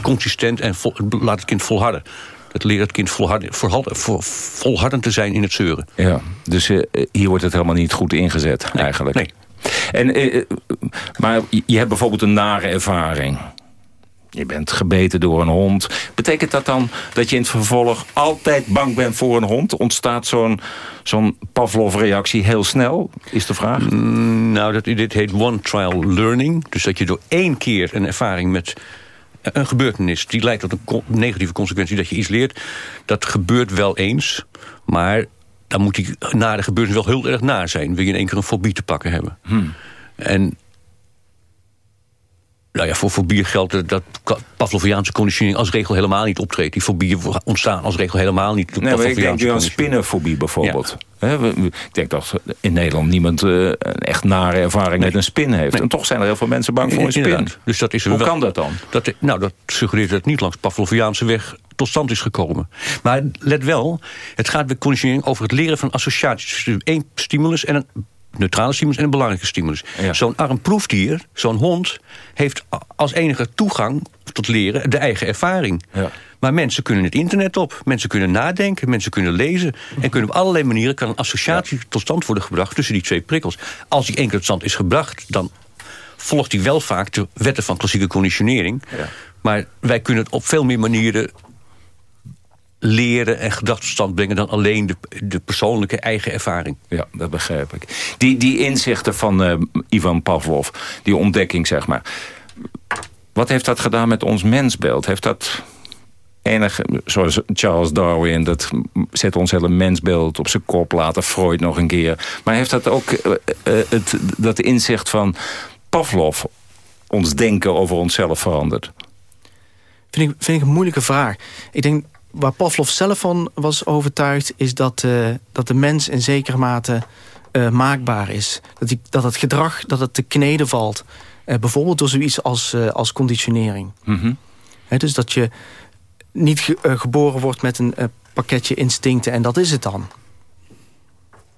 [SPEAKER 22] consistent en vol- laat het kind volharden. Dat leert het kind volharden, volharden, vol- volhardend te zijn in het zeuren.
[SPEAKER 20] Ja, dus eh, hier wordt het helemaal niet goed ingezet eigenlijk.
[SPEAKER 22] nee.
[SPEAKER 20] En, eh, eh, maar je hebt bijvoorbeeld een nare ervaring. Je bent gebeten door een hond. Betekent dat dan dat je in het vervolg altijd bang bent voor een hond? Ontstaat zo'n zo'n Pavlov-reactie heel snel, is de vraag?
[SPEAKER 22] Mm, nou, dat, dit heet one trial learning. Dus dat je door één keer een ervaring met een gebeurtenis... die leidt tot een negatieve consequentie dat je iets leert. Dat gebeurt wel eens, maar dan moet die na de gebeurtenis wel heel erg na zijn. Wil je in één keer een fobie te pakken hebben.
[SPEAKER 20] Hmm.
[SPEAKER 22] En nou ja, voor fobieën geldt dat- Pavloviaanse conditionering als regel helemaal niet optreedt. Die fobieën ontstaan als regel helemaal niet.
[SPEAKER 20] Nee, maar ik denk nu aan spinnenfobie bijvoorbeeld. Hè, we- we- ik denk dat in Nederland niemand eh, een echt nare ervaring met een spin heeft. En toch zijn er heel veel mensen bang voor een spin.
[SPEAKER 22] Inderdaad. Dus dat is
[SPEAKER 20] Hoe
[SPEAKER 22] wel-
[SPEAKER 20] kan dat dan?
[SPEAKER 22] Dat, nou, dat suggereert dat het niet langs Pavloviaanse weg tot stand is gekomen. Maar let wel, het gaat bij conditionering over het leren van associaties. tussen één stimulus en een neutrale stimulus en een belangrijke stimulus. Zo'n arm proefdier, zo'n hond, heeft als enige toegang tot leren de eigen ervaring. Maar mensen kunnen het internet op, mensen kunnen nadenken, mensen kunnen lezen. En kunnen op allerlei manieren kan een associatie tot stand worden gebracht tussen die twee prikkels. Als die keer tot stand is gebracht, dan volgt hij wel vaak de wetten van klassieke conditionering. Maar wij kunnen het op veel meer manieren leren en gedachten tot stand brengen... dan alleen de, de persoonlijke eigen ervaring.
[SPEAKER 20] Ja, dat begrijp ik. Die, die inzichten van eh, Ivan Pavlov, die ontdekking zeg maar. Wat heeft dat gedaan met ons mensbeeld? Heeft dat enige, zoals Charles Darwin, dat zet ons hele mensbeeld op zijn kop, later Freud nog een keer. Maar heeft dat ook eh, eh, het, dat inzicht van Pavlov ons denken over onszelf veranderd?
[SPEAKER 21] Vind ik, vind ik een moeilijke vraag. Ik denk, waar Pavlov zelf van was overtuigd... is dat, eh, dat de mens in zekere mate eh, maakbaar is. Dat, die, dat het gedrag dat het te kneden valt. Eh, bijvoorbeeld door zoiets als, als conditionering.
[SPEAKER 20] Mhm.
[SPEAKER 21] Dus dat je niet ge- geboren wordt met een pakketje instincten... en dat is het dan.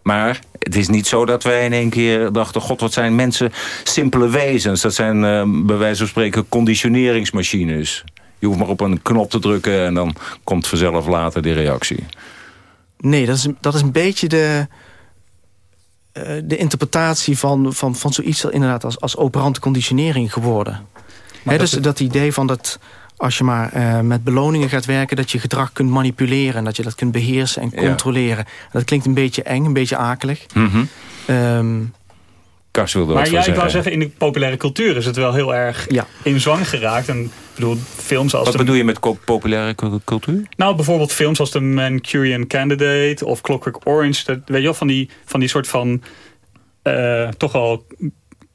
[SPEAKER 20] Maar het is niet zo dat wij in één keer dachten... god, wat zijn mensen simpele wezens. Dat zijn bij wijze van spreken conditioneringsmachines. Je hoeft maar op een knop te drukken en dan komt vanzelf later die reactie.
[SPEAKER 21] Nee, dat is, dat is een beetje de, eh, de interpretatie van, van, van zoiets... inderdaad als, als operante conditionering geworden. Hè, dus dat idee van dat als je maar uh, met beloningen gaat werken... dat je gedrag kunt manipuleren en dat je dat kunt beheersen en controleren. Dat klinkt een beetje eng, een beetje akelig.
[SPEAKER 20] Mm -hmm.
[SPEAKER 21] um,
[SPEAKER 20] Kars wilde
[SPEAKER 23] maar
[SPEAKER 20] wat
[SPEAKER 23] ja, ik
[SPEAKER 20] zeggen.
[SPEAKER 23] wou zeggen, in de populaire cultuur is het wel heel erg
[SPEAKER 21] ja.
[SPEAKER 23] in zwang geraakt. En ik bedoel, films als
[SPEAKER 20] Wat
[SPEAKER 23] de,
[SPEAKER 20] bedoel je met populaire cultuur?
[SPEAKER 23] Nou, bijvoorbeeld films als The Manchurian Candidate of Clockwork Orange. Dat, weet je wel, van die, van die soort van uh, toch wel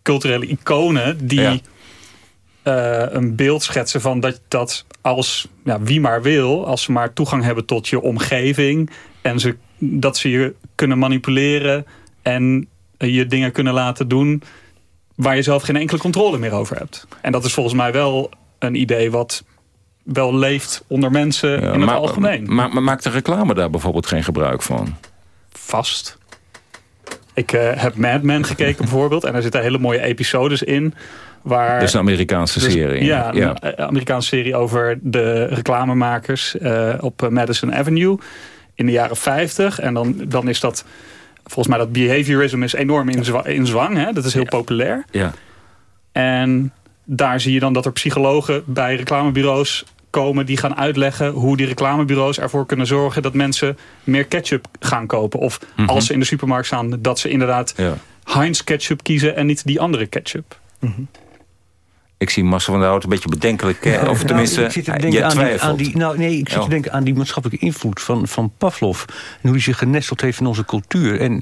[SPEAKER 23] culturele iconen die... Ja. Uh, een beeld schetsen van dat, dat als ja, wie maar wil, als ze maar toegang hebben tot je omgeving en ze, dat ze je kunnen manipuleren en je dingen kunnen laten doen waar je zelf geen enkele controle meer over hebt. En dat is volgens mij wel een idee wat wel leeft onder mensen ja, in het
[SPEAKER 20] maar,
[SPEAKER 23] algemeen.
[SPEAKER 20] Maar, maar maakt de reclame daar bijvoorbeeld geen gebruik van?
[SPEAKER 23] Vast. Ik uh, heb Mad Men gekeken bijvoorbeeld en er zitten hele mooie episodes in Waar,
[SPEAKER 20] is een Amerikaanse
[SPEAKER 23] dus,
[SPEAKER 20] serie.
[SPEAKER 23] Ja, ja, een Amerikaanse serie over de reclamemakers uh, op Madison Avenue in de jaren 50. En dan, dan is dat, volgens mij dat behaviorism is enorm in, zwa in zwang. Hè? Dat is heel
[SPEAKER 20] ja.
[SPEAKER 23] populair.
[SPEAKER 20] Ja.
[SPEAKER 23] En daar zie je dan dat er psychologen bij reclamebureaus komen die gaan uitleggen hoe die reclamebureaus ervoor kunnen zorgen dat mensen meer ketchup gaan kopen. Of
[SPEAKER 20] Mhm.
[SPEAKER 23] als ze in de supermarkt staan, dat ze inderdaad
[SPEAKER 20] ja.
[SPEAKER 23] Heinz ketchup kiezen en niet die andere ketchup.
[SPEAKER 21] Mm
[SPEAKER 20] Ik zie Marcel van der Hout een beetje bedenkelijk. Eh, of tenminste,
[SPEAKER 22] nou, ik zit te
[SPEAKER 20] je
[SPEAKER 22] denken aan die,
[SPEAKER 20] twijfelt.
[SPEAKER 22] aan die, nou, nee, ik zit
[SPEAKER 20] Oh.
[SPEAKER 22] te denken aan die maatschappelijke invloed van, van Pavlov. En hoe die zich genesteld heeft in onze cultuur. En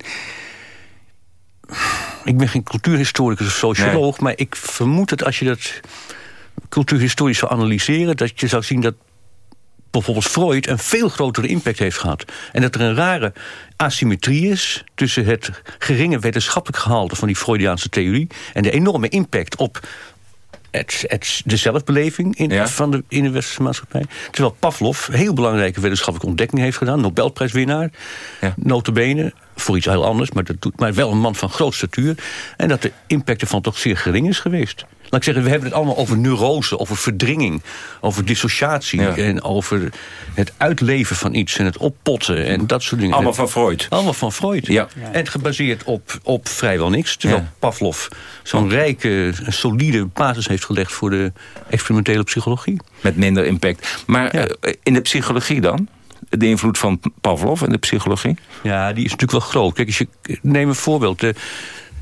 [SPEAKER 22] ik ben geen cultuurhistoricus of socioloog, maar ik vermoed dat als je dat cultuurhistorisch zou analyseren, dat je zou zien dat bijvoorbeeld Freud een veel grotere impact heeft gehad. En dat er een rare asymmetrie is tussen het geringe wetenschappelijk gehalte van die Freudiaanse theorie en de enorme impact op het, het, de zelfbeleving in,
[SPEAKER 20] Ja.
[SPEAKER 22] van de, in de westerse maatschappij. Terwijl Pavlov heel belangrijke wetenschappelijke ontdekkingen heeft gedaan. Nobelprijswinnaar,
[SPEAKER 20] Ja.
[SPEAKER 22] notabene. Voor iets heel anders, maar, dat doet, maar wel een man van groot statuur. En dat de impact ervan toch zeer gering is geweest. Laat ik zeggen, we hebben het allemaal over neurose, over verdringing, over dissociatie
[SPEAKER 20] Ja.
[SPEAKER 22] en over het uitleven van iets en het oppotten en dat soort dingen.
[SPEAKER 20] Allemaal van Freud.
[SPEAKER 22] Allemaal van Freud.
[SPEAKER 20] Ja.
[SPEAKER 22] En gebaseerd op, op vrijwel niks. Terwijl
[SPEAKER 20] Ja.
[SPEAKER 22] Pavlov zo'n rijke, solide basis heeft gelegd voor de experimentele psychologie.
[SPEAKER 20] Met minder impact. Maar
[SPEAKER 22] Ja.
[SPEAKER 20] eh, in de psychologie dan? De invloed van Pavlov in de psychologie?
[SPEAKER 22] Ja, die is natuurlijk wel groot. Kijk, als je, neem een voorbeeld. De,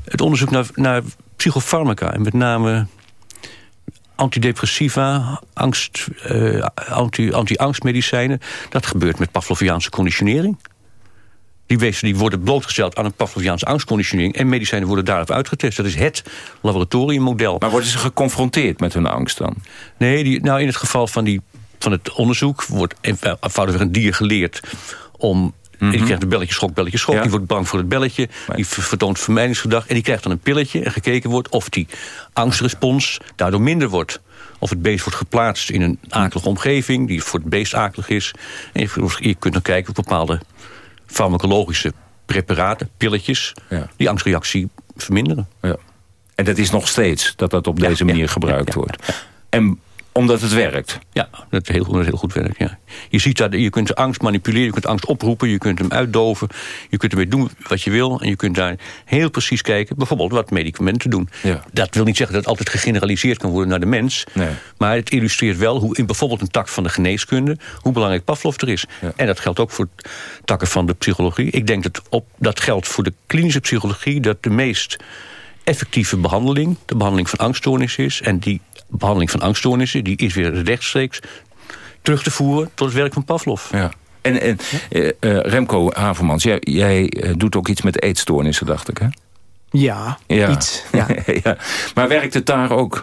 [SPEAKER 22] het onderzoek naar, naar psychofarmaca. En met name antidepressiva, angst, anti, anti-angstmedicijnen. Dat gebeurt met Pavloviaanse conditionering. Die wezen die worden blootgesteld aan een Pavloviaanse angstconditionering... en medicijnen worden daarop uitgetest. Dat is het laboratoriummodel.
[SPEAKER 20] Maar worden ze geconfronteerd met hun angst dan?
[SPEAKER 22] Nee, die, nou in het geval van, die, van het onderzoek wordt eenvoudigweg een dier geleerd om. Die krijgt een belletje schok, belletje schok.
[SPEAKER 20] Ja.
[SPEAKER 22] Die wordt bang voor het belletje. Die ver- vertoont vermijdingsgedrag. En die krijgt dan een pilletje. En gekeken wordt of die angstrespons daardoor minder wordt. Of het beest wordt geplaatst in een akelige omgeving. Die voor het beest akelig is. En je, kunt dan kijken of bepaalde farmacologische preparaten, pilletjes.
[SPEAKER 20] Ja.
[SPEAKER 22] die angstreactie verminderen.
[SPEAKER 20] Ja. En dat is nog steeds dat dat op deze manier gebruikt wordt. En omdat het werkt.
[SPEAKER 22] Ja, dat heel, dat heel goed werkt. Ja. Je ziet dat je kunt angst manipuleren, je kunt angst oproepen, je kunt hem uitdoven, je kunt ermee doen wat je wil en je kunt daar heel precies kijken, bijvoorbeeld wat medicamenten doen.
[SPEAKER 20] Ja.
[SPEAKER 22] Dat wil niet zeggen dat het altijd gegeneraliseerd kan worden naar de mens,
[SPEAKER 20] Nee.
[SPEAKER 22] maar het illustreert wel hoe in bijvoorbeeld een tak van de geneeskunde hoe belangrijk Pavlov er is.
[SPEAKER 20] Ja.
[SPEAKER 22] En dat geldt ook voor takken van de psychologie. Ik denk dat op, dat geldt voor de klinische psychologie dat de meest effectieve behandeling de behandeling van angststoornissen is en die behandeling van angststoornissen die is weer rechtstreeks terug te voeren tot het werk van Pavlov.
[SPEAKER 20] Ja. En, en eh, eh, Remco Havermans, jij, jij eh, doet ook iets met eetstoornissen, dacht ik, hè?
[SPEAKER 21] Ja,
[SPEAKER 20] Ja.
[SPEAKER 21] iets. Ja.
[SPEAKER 20] ja. Maar werkt het daar ook,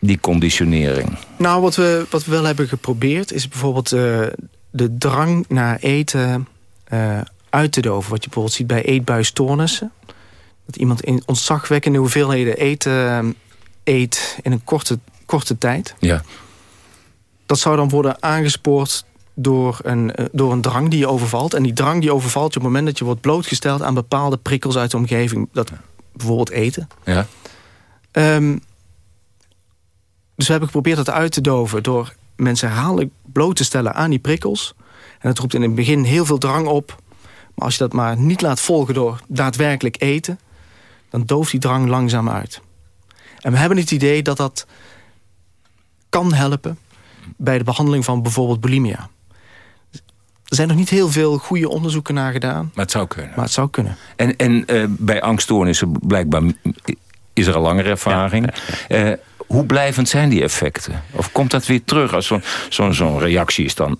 [SPEAKER 20] die conditionering?
[SPEAKER 21] Nou, wat we, wat we wel hebben geprobeerd... is bijvoorbeeld eh, de drang naar eten eh, uit te doven. Wat je bijvoorbeeld ziet bij eetbuisstoornissen. Dat iemand in ontzagwekkende hoeveelheden eten eet in een korte, korte tijd.
[SPEAKER 20] Ja.
[SPEAKER 21] Dat zou dan worden aangespoord door een, eh, door een drang die je overvalt. En die drang die overvalt je op het moment dat je wordt blootgesteld... aan bepaalde prikkels uit de omgeving. Dat bijvoorbeeld eten.
[SPEAKER 20] Ja.
[SPEAKER 21] Ehm, Dus we hebben geprobeerd dat uit te doven... door mensen herhaaldelijk bloot te stellen aan die prikkels. En dat roept in het begin heel veel drang op. Maar als je dat maar niet laat volgen door daadwerkelijk eten... dan dooft die drang langzaam uit. En we hebben het idee dat dat kan helpen... bij de behandeling van bijvoorbeeld bulimia. Er zijn nog niet heel veel goede onderzoeken naar gedaan.
[SPEAKER 20] Maar het zou kunnen.
[SPEAKER 21] Maar het zou kunnen.
[SPEAKER 20] En, en uh, bij angststoornissen blijkbaar is er al langere ervaring. Uh, hoe blijvend zijn die effecten? Of komt dat weer terug? Als zo'n zo zo'n reactie is dan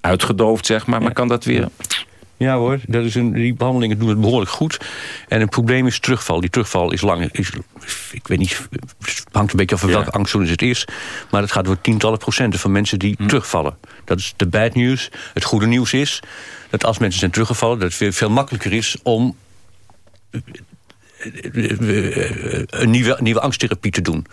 [SPEAKER 20] uitgedoofd, zeg maar. Maar kan dat weer...
[SPEAKER 22] Ja hoor, dat is een, die behandelingen doen het behoorlijk goed. En het probleem is terugval. Die terugval is lang. Is, ik weet niet, het hangt een beetje af van welke angststoornis het is. Maar het gaat door tientallen procenten van mensen die hm. terugvallen. Dat is de bad nieuws. Het goede nieuws is dat als mensen zijn teruggevallen... dat het veel, veel makkelijker is om een nieuwe, nieuwe angsttherapie te doen.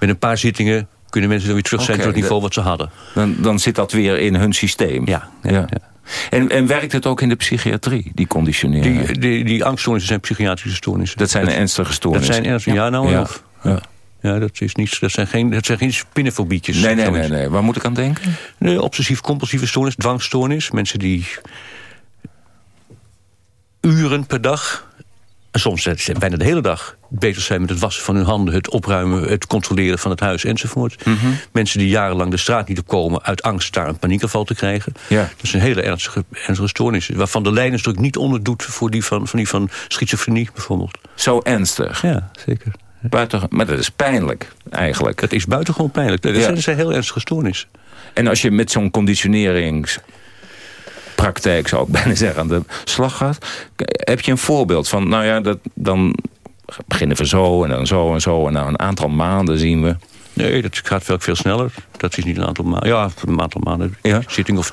[SPEAKER 22] Met een paar zittingen kunnen mensen dan weer terug zijn... Okay, tot het niveau wat ze hadden.
[SPEAKER 20] Dan, dan zit dat weer in hun systeem.
[SPEAKER 22] Ja, ja, ja.
[SPEAKER 20] En, en werkt het ook in de psychiatrie, die conditionering?
[SPEAKER 22] Die, die, die angststoornissen zijn psychiatrische stoornissen.
[SPEAKER 20] Dat zijn dat, ernstige stoornissen?
[SPEAKER 22] Dat zijn ernstige, ja, nou ja. ja. Ja, dat, is niet, dat, zijn geen, dat zijn geen spinnenfobietjes.
[SPEAKER 20] Nee, nee, nee, nee. Waar moet ik aan denken?
[SPEAKER 22] Nee, obsessief-compulsieve stoornis, dwangstoornis. Mensen die uren per dag en soms bijna de hele dag bezig zijn met het wassen van hun handen... het opruimen, het controleren van het huis enzovoort.
[SPEAKER 20] Mhm.
[SPEAKER 22] Mensen die jarenlang de straat niet op komen... uit angst daar een paniekenval te krijgen.
[SPEAKER 20] Ja.
[SPEAKER 22] Dat is een hele ernstige, ernstige stoornis. Waarvan de lijnensdruk niet onderdoet voor die van, van, die van schizofrenie bijvoorbeeld.
[SPEAKER 20] Zo ernstig?
[SPEAKER 22] Ja, zeker.
[SPEAKER 20] Buiten, maar dat is pijnlijk, eigenlijk.
[SPEAKER 22] Dat is buitengewoon pijnlijk. Dat, zijn, dat zijn heel ernstige stoornissen.
[SPEAKER 20] En als je met zo'n conditionerings praktijk, zou ik bijna zeggen, aan de slag gaat. Heb je een voorbeeld van, nou ja, dat, dan beginnen we zo en dan zo en zo... en na een aantal maanden zien we...
[SPEAKER 22] Nee, dat gaat veel, veel sneller. Dat is niet een aantal maanden. Ja, een aantal maanden. Ja. Zitting of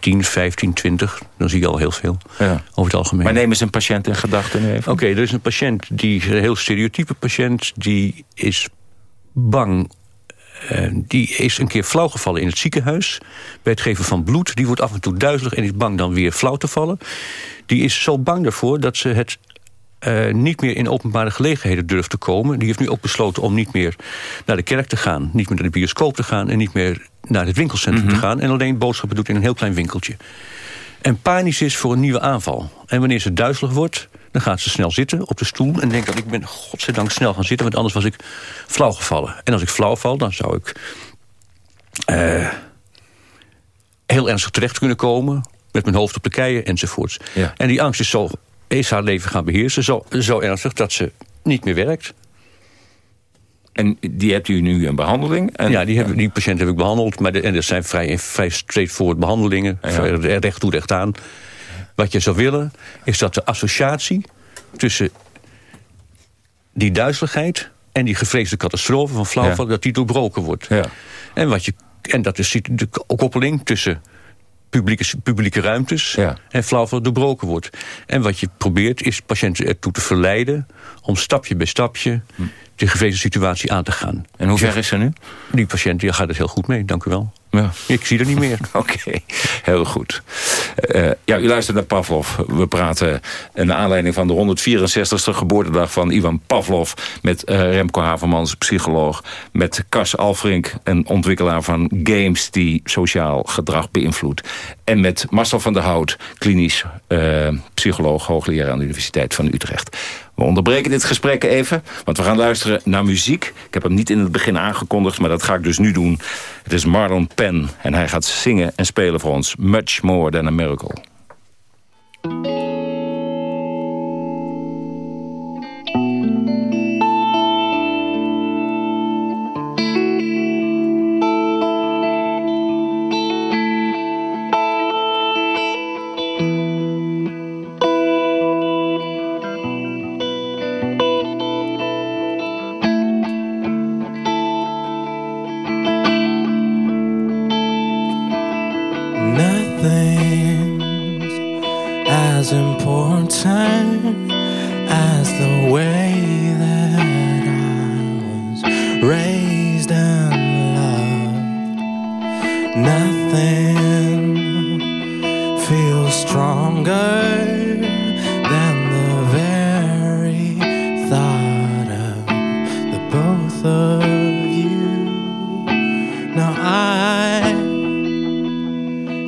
[SPEAKER 22] 10, 15, 20. Dan zie je al heel veel.
[SPEAKER 20] Ja.
[SPEAKER 22] Over het algemeen.
[SPEAKER 20] Maar neem eens een patiënt in gedachten even.
[SPEAKER 22] Oké, er is een patiënt, die een heel stereotype patiënt... die is bang die is een keer flauw gevallen in het ziekenhuis. Bij het geven van bloed. Die wordt af en toe duizelig en is bang dan weer flauw te vallen. Die is zo bang daarvoor dat ze het uh, niet meer in openbare gelegenheden durft te komen. Die heeft nu ook besloten om niet meer naar de kerk te gaan. Niet meer naar de bioscoop te gaan. En niet meer naar het winkelcentrum mm -hmm. te gaan. En alleen boodschappen doet in een heel klein winkeltje. En panisch is voor een nieuwe aanval. En wanneer ze duizelig wordt, dan gaat ze snel zitten op de stoel... en denkt dat ik ben godzijdank snel gaan zitten... want anders was ik flauw gevallen. En als ik flauw val, dan zou ik... Uh, heel ernstig terecht kunnen komen... met mijn hoofd op de keien enzovoorts.
[SPEAKER 20] Ja.
[SPEAKER 22] En die angst is, zo, is haar leven gaan beheersen... Zo, zo ernstig dat ze niet meer werkt.
[SPEAKER 20] En die hebt u nu een behandeling? En,
[SPEAKER 22] ja, die, heb, die patiënt heb ik behandeld. Maar de, en dat zijn vrij, vrij straightforward behandelingen.
[SPEAKER 20] Ja.
[SPEAKER 22] Recht toe, recht aan. Wat je zou willen, is dat de associatie tussen die duizeligheid en die gevreesde catastrofe van flauwval, ja. dat die doorbroken wordt.
[SPEAKER 20] Ja.
[SPEAKER 22] En, wat je, en dat is de koppeling tussen publieke, publieke ruimtes
[SPEAKER 20] ja.
[SPEAKER 22] en flauwval doorbroken wordt. En wat je probeert is patiënten ertoe te verleiden om stapje bij stapje
[SPEAKER 20] hm.
[SPEAKER 22] De situatie aan te gaan.
[SPEAKER 20] En hoe ver is ze nu?
[SPEAKER 22] Die patiënt die gaat het heel goed mee, dank u wel.
[SPEAKER 20] Ja.
[SPEAKER 22] Ik zie er niet meer.
[SPEAKER 20] Oké, okay. heel goed. Uh, ja, u luistert naar Pavlov. We praten in aanleiding van de 164ste geboortedag van Ivan Pavlov... met uh, Remco Havermans, psycholoog. Met Cas Alfrink, een ontwikkelaar van games... die sociaal gedrag beïnvloedt. En met Marcel van der Hout, klinisch uh, psycholoog... hoogleraar aan de Universiteit van Utrecht. We onderbreken dit gesprek even, want we gaan luisteren naar muziek. Ik heb hem niet in het begin aangekondigd, maar dat ga ik dus nu doen. Het is Marlon Penn en hij gaat zingen en spelen voor ons Much More Than a Miracle.
[SPEAKER 24] stronger than the very thought of the both of you. Now I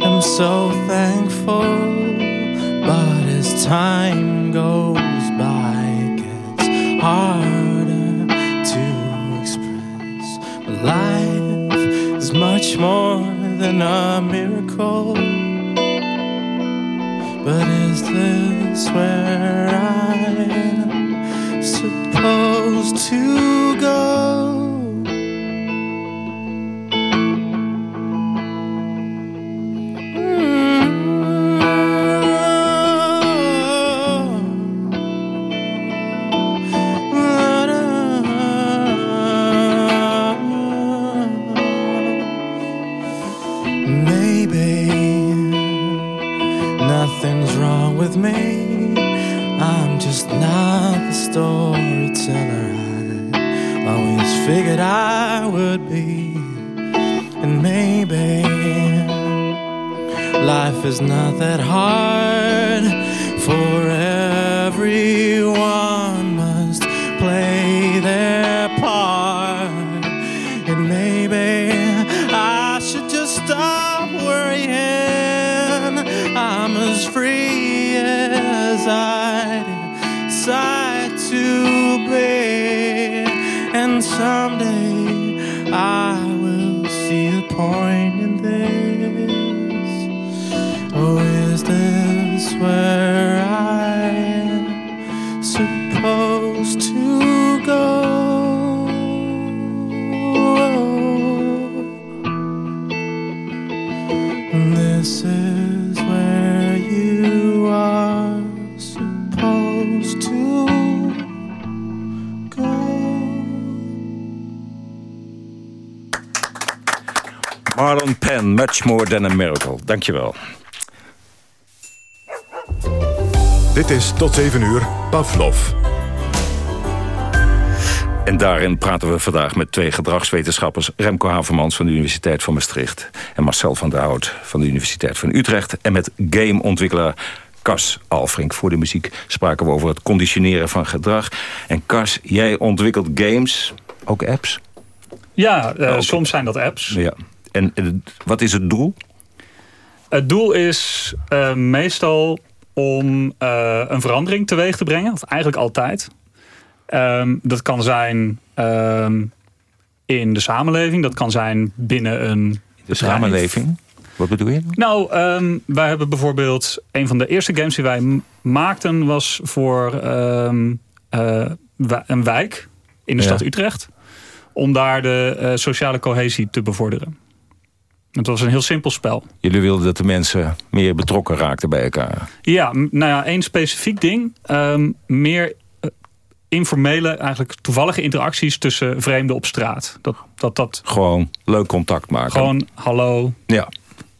[SPEAKER 24] am so thankful, but as time goes by, it gets harder to express. But life is much more than a miracle. where I'm supposed to go.
[SPEAKER 20] Much More Than a Miracle. Dankjewel.
[SPEAKER 4] Dit is tot 7 uur Pavlov.
[SPEAKER 20] En daarin praten we vandaag met twee gedragswetenschappers... Remco Havermans van de Universiteit van Maastricht... en Marcel van der Hout van de Universiteit van Utrecht... en met gameontwikkelaar Cas Alfrink. Voor de muziek spraken we over het conditioneren van gedrag. En Cas, jij ontwikkelt games, ook apps?
[SPEAKER 23] Ja, eh, soms zijn dat apps.
[SPEAKER 20] Ja. En wat is het doel?
[SPEAKER 23] Het doel is eh, meestal om eh, een verandering teweeg te brengen. Of eigenlijk altijd. Ehm, dat kan zijn ehm, in de samenleving. Dat kan zijn binnen een
[SPEAKER 20] De
[SPEAKER 23] bedrijf.
[SPEAKER 20] samenleving? Wat bedoel je?
[SPEAKER 23] Nou, ehm, wij hebben bijvoorbeeld... Een van de eerste games die wij maakten... was voor eh, een wijk in de
[SPEAKER 20] Ja.
[SPEAKER 23] stad Utrecht. Om daar de sociale cohesie te bevorderen. Het was een heel simpel spel.
[SPEAKER 20] Jullie wilden dat de mensen meer betrokken raakten bij elkaar.
[SPEAKER 23] Ja, nou ja, één specifiek ding. Ehm, meer eh, informele, eigenlijk toevallige interacties tussen vreemden op straat. Dat dat, dat
[SPEAKER 20] Gewoon leuk contact maken.
[SPEAKER 23] gewoon hallo,
[SPEAKER 20] Ja,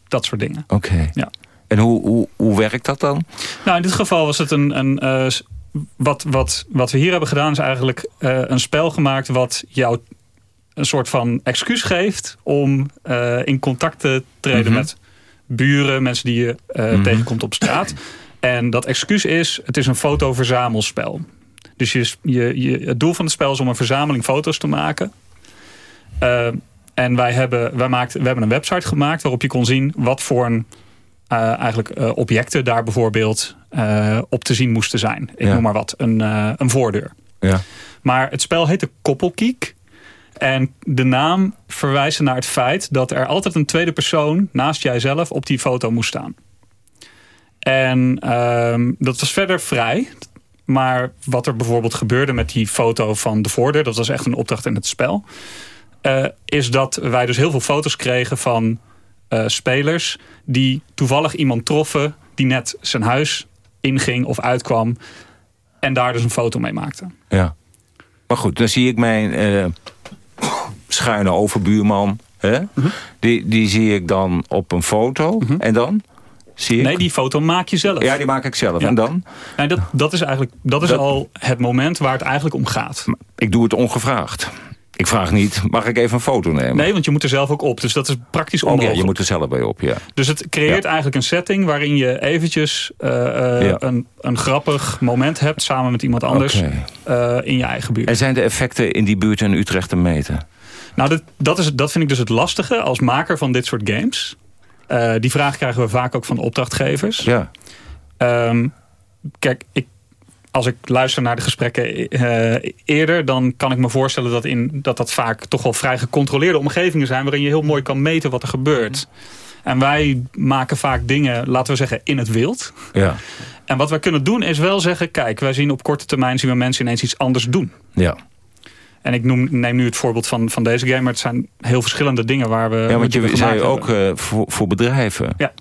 [SPEAKER 23] dat soort dingen.
[SPEAKER 20] oké.
[SPEAKER 23] Ja.
[SPEAKER 20] En hoe, hoe, hoe werkt dat dan?
[SPEAKER 23] Nou, in dit geval was het een. een eh, wat, wat, wat we hier hebben gedaan is eigenlijk eh, een spel gemaakt wat jou een soort van excuus geeft om eh, in contact te treden
[SPEAKER 20] Mhm.
[SPEAKER 23] met buren, mensen die je eh,
[SPEAKER 20] Mhm.
[SPEAKER 23] tegenkomt op straat. En dat excuus is, het is een fotoverzamelspel. Dus je, je, je, het doel van het spel is om een verzameling foto's te maken. Eh, en wij hebben, wij, maakten, we hebben een website gemaakt waarop je kon zien wat voor een, eigenlijk, objecten daar bijvoorbeeld op te zien moesten zijn. Ik
[SPEAKER 20] Ja.
[SPEAKER 23] noem maar wat, een, een voordeur.
[SPEAKER 20] Ja.
[SPEAKER 23] Maar het spel heette Koppelkiek. En de naam verwijst naar het feit dat er altijd een tweede persoon naast jijzelf op die foto moest staan. En ehm, dat was verder vrij. Maar wat er bijvoorbeeld gebeurde met die foto van de voordeur... dat was echt een opdracht in het spel... eh, is dat wij dus heel veel foto's kregen van eh, spelers... die toevallig iemand troffen die net zijn huis inging of uitkwam... en daar dus een foto mee maakten.
[SPEAKER 20] Ja. Maar goed, dan zie ik mijn eh, schuine overbuurman. Hè?
[SPEAKER 23] Mhm.
[SPEAKER 20] die, die zie ik dan op een foto. En dan? Zie ik...
[SPEAKER 23] Nee, die foto maak je zelf.
[SPEAKER 20] Ja, die maak ik zelf.
[SPEAKER 23] Ja.
[SPEAKER 20] En dan?
[SPEAKER 23] Nee, dat, dat is eigenlijk dat is
[SPEAKER 20] Dat-
[SPEAKER 23] al het moment waar het eigenlijk om gaat.
[SPEAKER 20] Ik doe het ongevraagd. Ik vraag niet, mag ik even een foto nemen?
[SPEAKER 23] Nee, want je moet er zelf ook op. Dus dat is praktisch
[SPEAKER 20] Oh ja,
[SPEAKER 23] onmogelijk.
[SPEAKER 20] je moet er zelf bij op, ja.
[SPEAKER 23] Dus het creëert
[SPEAKER 20] Ja.
[SPEAKER 23] eigenlijk een setting waarin je eventjes eh, eh,
[SPEAKER 20] Ja.
[SPEAKER 23] een, een grappig moment hebt samen met iemand anders eh, in je eigen buurt.
[SPEAKER 20] En zijn de effecten in die buurt in Utrecht te meten?
[SPEAKER 23] Nou, dat, dat, is, dat vind ik dus het lastige als maker van dit soort games. Uh, die vraag krijgen we vaak ook van de opdrachtgevers.
[SPEAKER 20] Ja.
[SPEAKER 23] Um, kijk, ik, als ik luister naar de gesprekken uh, eerder... dan kan ik me voorstellen dat, in, dat dat vaak toch wel vrij gecontroleerde omgevingen zijn... waarin je heel mooi kan meten wat er gebeurt. En wij maken vaak dingen, laten we zeggen, in het wild.
[SPEAKER 20] Ja.
[SPEAKER 23] En wat wij kunnen doen is wel zeggen... kijk, wij zien op korte termijn zien we mensen ineens iets anders doen.
[SPEAKER 20] Ja.
[SPEAKER 23] En ik noem, neem nu het voorbeeld van, van deze game... maar het zijn heel verschillende dingen waar we...
[SPEAKER 20] Ja, want je zei ook uh, voor, voor bedrijven.
[SPEAKER 23] Ja.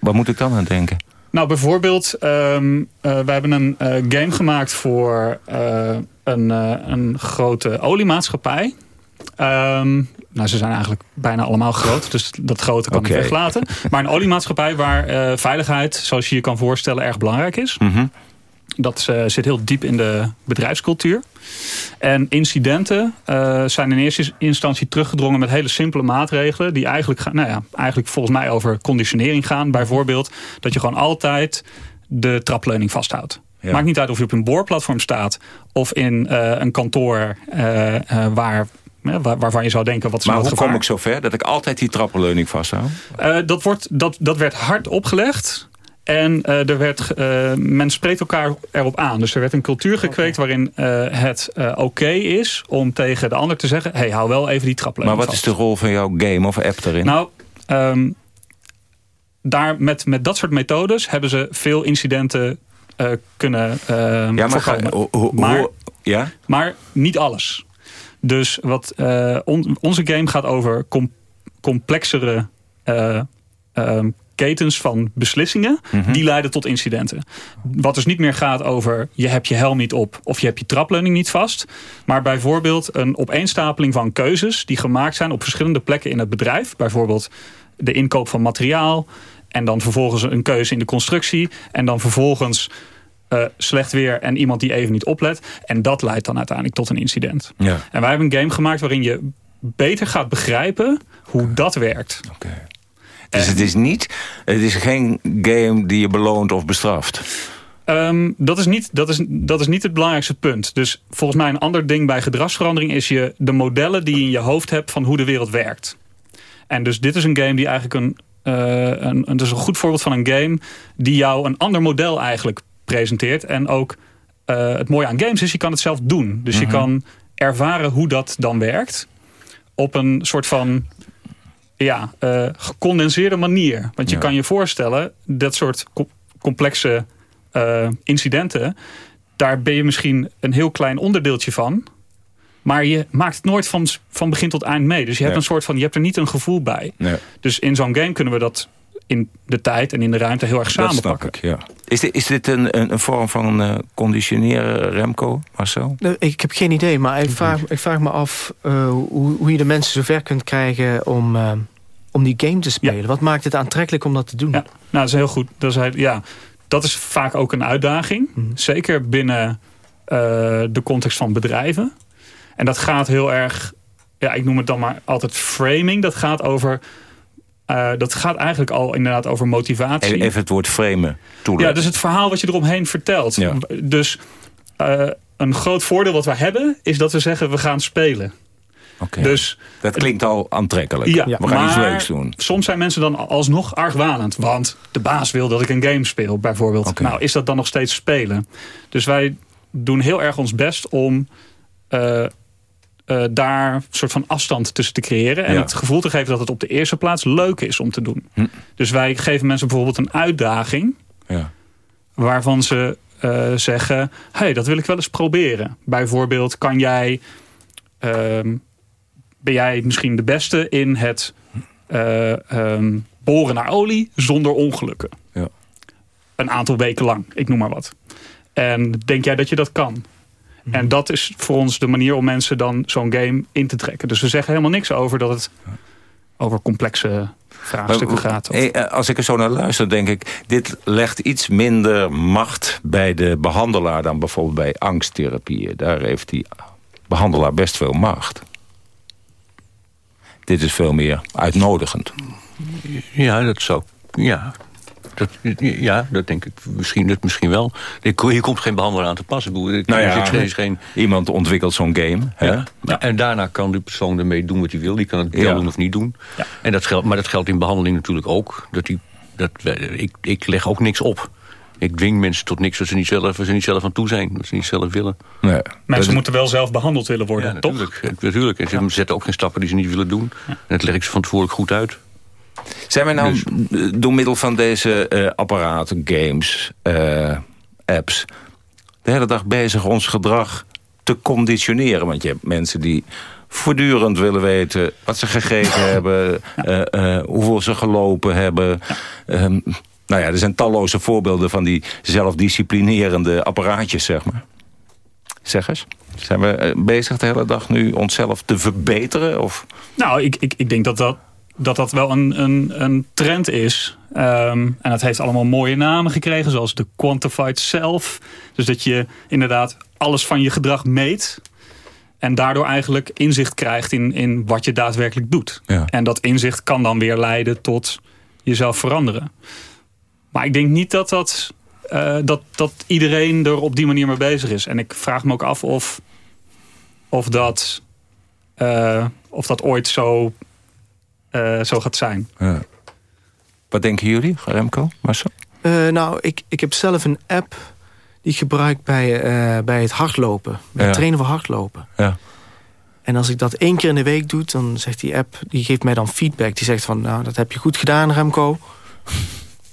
[SPEAKER 20] Wat moet ik dan aan denken?
[SPEAKER 23] Nou, bijvoorbeeld, um, uh, we hebben een uh, game gemaakt voor een, een grote oliemaatschappij. Um, nou, ze zijn eigenlijk bijna allemaal groot. Dus dat grote kan okay. ik weglaten. Maar een oliemaatschappij waar uh, veiligheid, zoals je je kan voorstellen, erg belangrijk is.
[SPEAKER 20] Mm -hmm.
[SPEAKER 23] Dat uh, zit heel diep in de bedrijfscultuur. En incidenten uh, zijn in eerste instantie teruggedrongen met hele simpele maatregelen. Die eigenlijk, nou ja, eigenlijk volgens mij over conditionering gaan. Bijvoorbeeld dat je gewoon altijd de trapleuning vasthoudt.
[SPEAKER 20] Ja.
[SPEAKER 23] Maakt niet uit of je op een boorplatform staat of in een kantoor waar Waar, waarvan je zou denken, wat is
[SPEAKER 20] maar hoe kom ik zo ver dat ik altijd die trappenleuning vasthoud?
[SPEAKER 23] Uh, dat, wordt, dat, dat werd hard opgelegd. En uh, er werd, uh, men spreekt elkaar erop aan. Dus er werd een cultuur gekweekt okay. waarin het oké okay is om tegen de ander te zeggen... hey, hou wel even die trapleuning
[SPEAKER 20] Maar wat
[SPEAKER 23] vast.
[SPEAKER 20] is de rol van jouw game of app erin?
[SPEAKER 23] Nou, um, daar met, met dat soort methodes hebben ze veel incidenten kunnen
[SPEAKER 20] ja, maar
[SPEAKER 23] voorkomen.
[SPEAKER 20] Ga, ho, ho,
[SPEAKER 23] maar,
[SPEAKER 20] ja?
[SPEAKER 23] maar niet alles. Dus wat, uh, on, onze game gaat over com complexere uh, uh, ketens van beslissingen.
[SPEAKER 20] Mhm.
[SPEAKER 23] Mm -hmm. Die leiden tot incidenten. Wat dus niet meer gaat over je hebt je helm niet op of je hebt je trapleuning niet vast. Maar bijvoorbeeld een opeenstapeling van keuzes die gemaakt zijn op verschillende plekken in het bedrijf. Bijvoorbeeld de inkoop van materiaal. En dan vervolgens een keuze in de constructie. En dan vervolgens uh, slecht weer en iemand die even niet oplet. En dat leidt dan uiteindelijk tot een incident.
[SPEAKER 20] Ja.
[SPEAKER 23] En wij hebben een game gemaakt waarin je beter gaat begrijpen hoe dat werkt.
[SPEAKER 20] Okay. Dus en, het is niet, het is geen game die je beloont of bestraft?
[SPEAKER 23] Um, dat, is niet, dat, is, dat is niet het belangrijkste punt. Dus volgens mij een ander ding bij gedragsverandering is je de modellen die je in je hoofd hebt van hoe de wereld werkt. En dus dit is een game die eigenlijk een, uh, een, een, dus een goed voorbeeld van een game die jou een ander model eigenlijk presenteert. En ook uh, het mooie aan games is, je kan het zelf doen. Dus
[SPEAKER 20] Mhm.
[SPEAKER 23] mm -hmm. je kan ervaren hoe dat dan werkt. Op een soort van ja, uh, gecondenseerde manier. Want je
[SPEAKER 20] Ja.
[SPEAKER 23] kan je voorstellen, dat soort co complexe uh, incidenten... daar ben je misschien een heel klein onderdeeltje van... Maar je maakt het nooit van, van begin tot eind mee. Dus je hebt
[SPEAKER 20] Nee.
[SPEAKER 23] een soort van, je hebt er niet een gevoel bij.
[SPEAKER 20] Nee.
[SPEAKER 23] Dus in zo'n game kunnen we dat in de tijd en in de ruimte heel erg
[SPEAKER 20] Dat snap
[SPEAKER 23] samenpakken.
[SPEAKER 20] ik, ja. Is dit, is dit een, een, een vorm van uh, conditioneren, Remco, Marcel?
[SPEAKER 21] Nou, ik heb geen idee, maar ik vraag, ik vraag me af uh, hoe, hoe je de mensen zover kunt krijgen om, uh, om die game te spelen. Wat maakt het aantrekkelijk om dat te doen?
[SPEAKER 23] Ja, nou, dat is heel goed. Dat is, ja, dat is vaak ook een uitdaging.
[SPEAKER 21] Mhm.
[SPEAKER 23] Zeker binnen eh, de context van bedrijven. En dat gaat heel erg, ja, ik noem het dan maar altijd framing. Dat gaat over, eh, dat gaat eigenlijk al inderdaad over motivatie.
[SPEAKER 20] Even, even het woord framen toelichten.
[SPEAKER 23] Ja, dus het verhaal wat je eromheen vertelt.
[SPEAKER 20] Ja.
[SPEAKER 23] Dus eh, een groot voordeel wat we hebben... is dat we zeggen, we gaan spelen.
[SPEAKER 20] Oké.
[SPEAKER 23] Dus,
[SPEAKER 20] Dat klinkt al aantrekkelijk.
[SPEAKER 23] ja,
[SPEAKER 20] We gaan iets leuks doen.
[SPEAKER 23] Soms zijn mensen dan alsnog argwanend. Want de baas wil dat ik een game speel, bijvoorbeeld.
[SPEAKER 20] Oké.
[SPEAKER 23] Nou, is dat dan nog steeds spelen? Dus wij doen heel erg ons best om... eh, eh, daar een soort van afstand tussen te creëren. En
[SPEAKER 20] Ja.
[SPEAKER 23] het gevoel te geven dat het op de eerste plaats leuk is om te doen.
[SPEAKER 20] Hm.
[SPEAKER 23] Dus wij geven mensen bijvoorbeeld een uitdaging
[SPEAKER 20] Ja.
[SPEAKER 23] waarvan ze eh, zeggen... hey, dat wil ik wel eens proberen. Bijvoorbeeld, kan jij... ehm, ben jij misschien de beste in het eh, ehm, boren naar olie zonder ongelukken?
[SPEAKER 20] Ja.
[SPEAKER 23] Een aantal weken lang, ik noem maar wat. En denk jij dat je dat kan? En dat is voor ons de manier om mensen dan zo'n game in te trekken. Dus we zeggen helemaal niks over dat het over complexe vraagstukken gaat. Of-
[SPEAKER 20] hey, eh, als ik er zo naar luister, denk ik... dit legt iets minder macht bij de behandelaar... dan bijvoorbeeld bij angsttherapieën. Daar heeft die behandelaar best veel macht. Dit is veel meer uitnodigend.
[SPEAKER 22] Ja, dat zou... Ja. Dat, ja, dat denk ik misschien, dat misschien wel. Hier komt geen behandelaar aan te passen. Nou
[SPEAKER 20] ja, is geen... iemand ontwikkelt zo'n game. Hè?
[SPEAKER 22] Ja. En daarna kan de persoon ermee doen wat hij wil. Die kan het wel doen of niet doen. En dat geldt, maar dat geldt in behandeling natuurlijk ook. Dat die, dat, ik, ik leg ook niks op. Ik dwing mensen tot niks wat ze niet zelf, ze niet zelf aan toe zijn. Wat ze niet zelf willen.
[SPEAKER 23] Nee. Mensen moeten wel zelf behandeld willen worden, ja,
[SPEAKER 22] natuurlijk, toch? Natuurlijk. En ze zetten ook geen stappen die ze niet willen doen. En dat leg ik ze van tevoren goed uit.
[SPEAKER 20] Zijn we nou dus- door middel van deze uh, apparaten, games, uh, apps... de hele dag bezig ons gedrag te conditioneren? Want je hebt mensen die voortdurend willen weten wat ze gegeten hebben... Uh, hoeveel ze gelopen hebben... Um, nou ja, er zijn talloze voorbeelden van die zelfdisciplinerende apparaatjes, zeg maar. Zeg eens. Zijn we bezig de hele dag nu onszelf te verbeteren? Of?
[SPEAKER 23] Nou, ik, ik, ik denk dat dat dat dat wel een, een, een trend is. Ehm, en dat heeft allemaal mooie namen gekregen, zoals de quantified self. Dus dat je inderdaad alles van je gedrag meet. En daardoor eigenlijk inzicht krijgt in, in wat je daadwerkelijk doet. En dat inzicht kan dan weer leiden tot jezelf veranderen. Maar ik denk niet dat, dat, uh, dat, dat iedereen er op die manier mee bezig is. En ik vraag me ook af of, of, dat, uh, of dat ooit zo zo gaat zijn. Ja.
[SPEAKER 20] Wat denken jullie, Remco, Marcel?
[SPEAKER 21] Uh, nou, ik, ik heb zelf een app die ik gebruik bij, uh, bij het hardlopen. Bij het trainen van hardlopen. Ja. En als ik dat één keer in de week doe, dan zegt die app... die geeft mij dan feedback. Die zegt van, nou, dat heb je goed gedaan, Remco.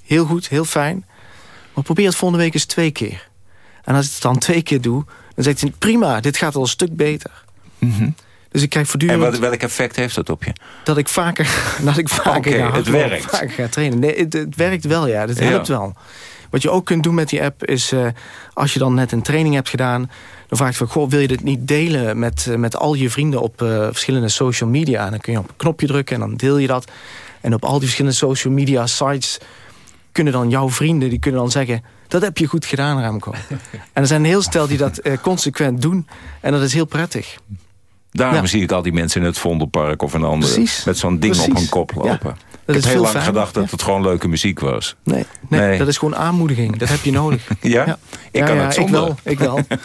[SPEAKER 21] Heel goed, heel fijn. Maar probeer het volgende week eens twee keer. En als ik het dan twee keer doe, dan zegt hij... prima, dit gaat al een stuk beter. Mm dus ik krijg voortdurend...
[SPEAKER 20] En wat, welk effect heeft dat op je?
[SPEAKER 21] Dat ik vaker, dat ik vaker,
[SPEAKER 20] okay, het werkt.
[SPEAKER 21] vaker ga trainen. Nee, het, het, werkt wel, ja. Dat helpt wel. Wat je ook kunt doen met die app is... Uh, als je dan net een training hebt gedaan... dan vraag je van, goh, wil je dit niet delen... met, uh, met al je vrienden op uh, verschillende social media? En dan kun je op een knopje drukken en dan deel je dat. En op al die verschillende social media sites... kunnen dan jouw vrienden, die kunnen dan zeggen... dat heb je goed gedaan, Remco. en er zijn een heel stel die dat consequent doen. En dat is heel prettig.
[SPEAKER 20] Daarom zie ik al die mensen in het Vondelpark of een andere... met zo'n ding op hun kop lopen. ik heb heel lang gedacht dat het gewoon leuke muziek was.
[SPEAKER 21] Nee, nee, dat is gewoon aanmoediging. Dat heb je nodig.
[SPEAKER 20] ja? Ik kan het zonder.
[SPEAKER 21] Ik wel, ik wel.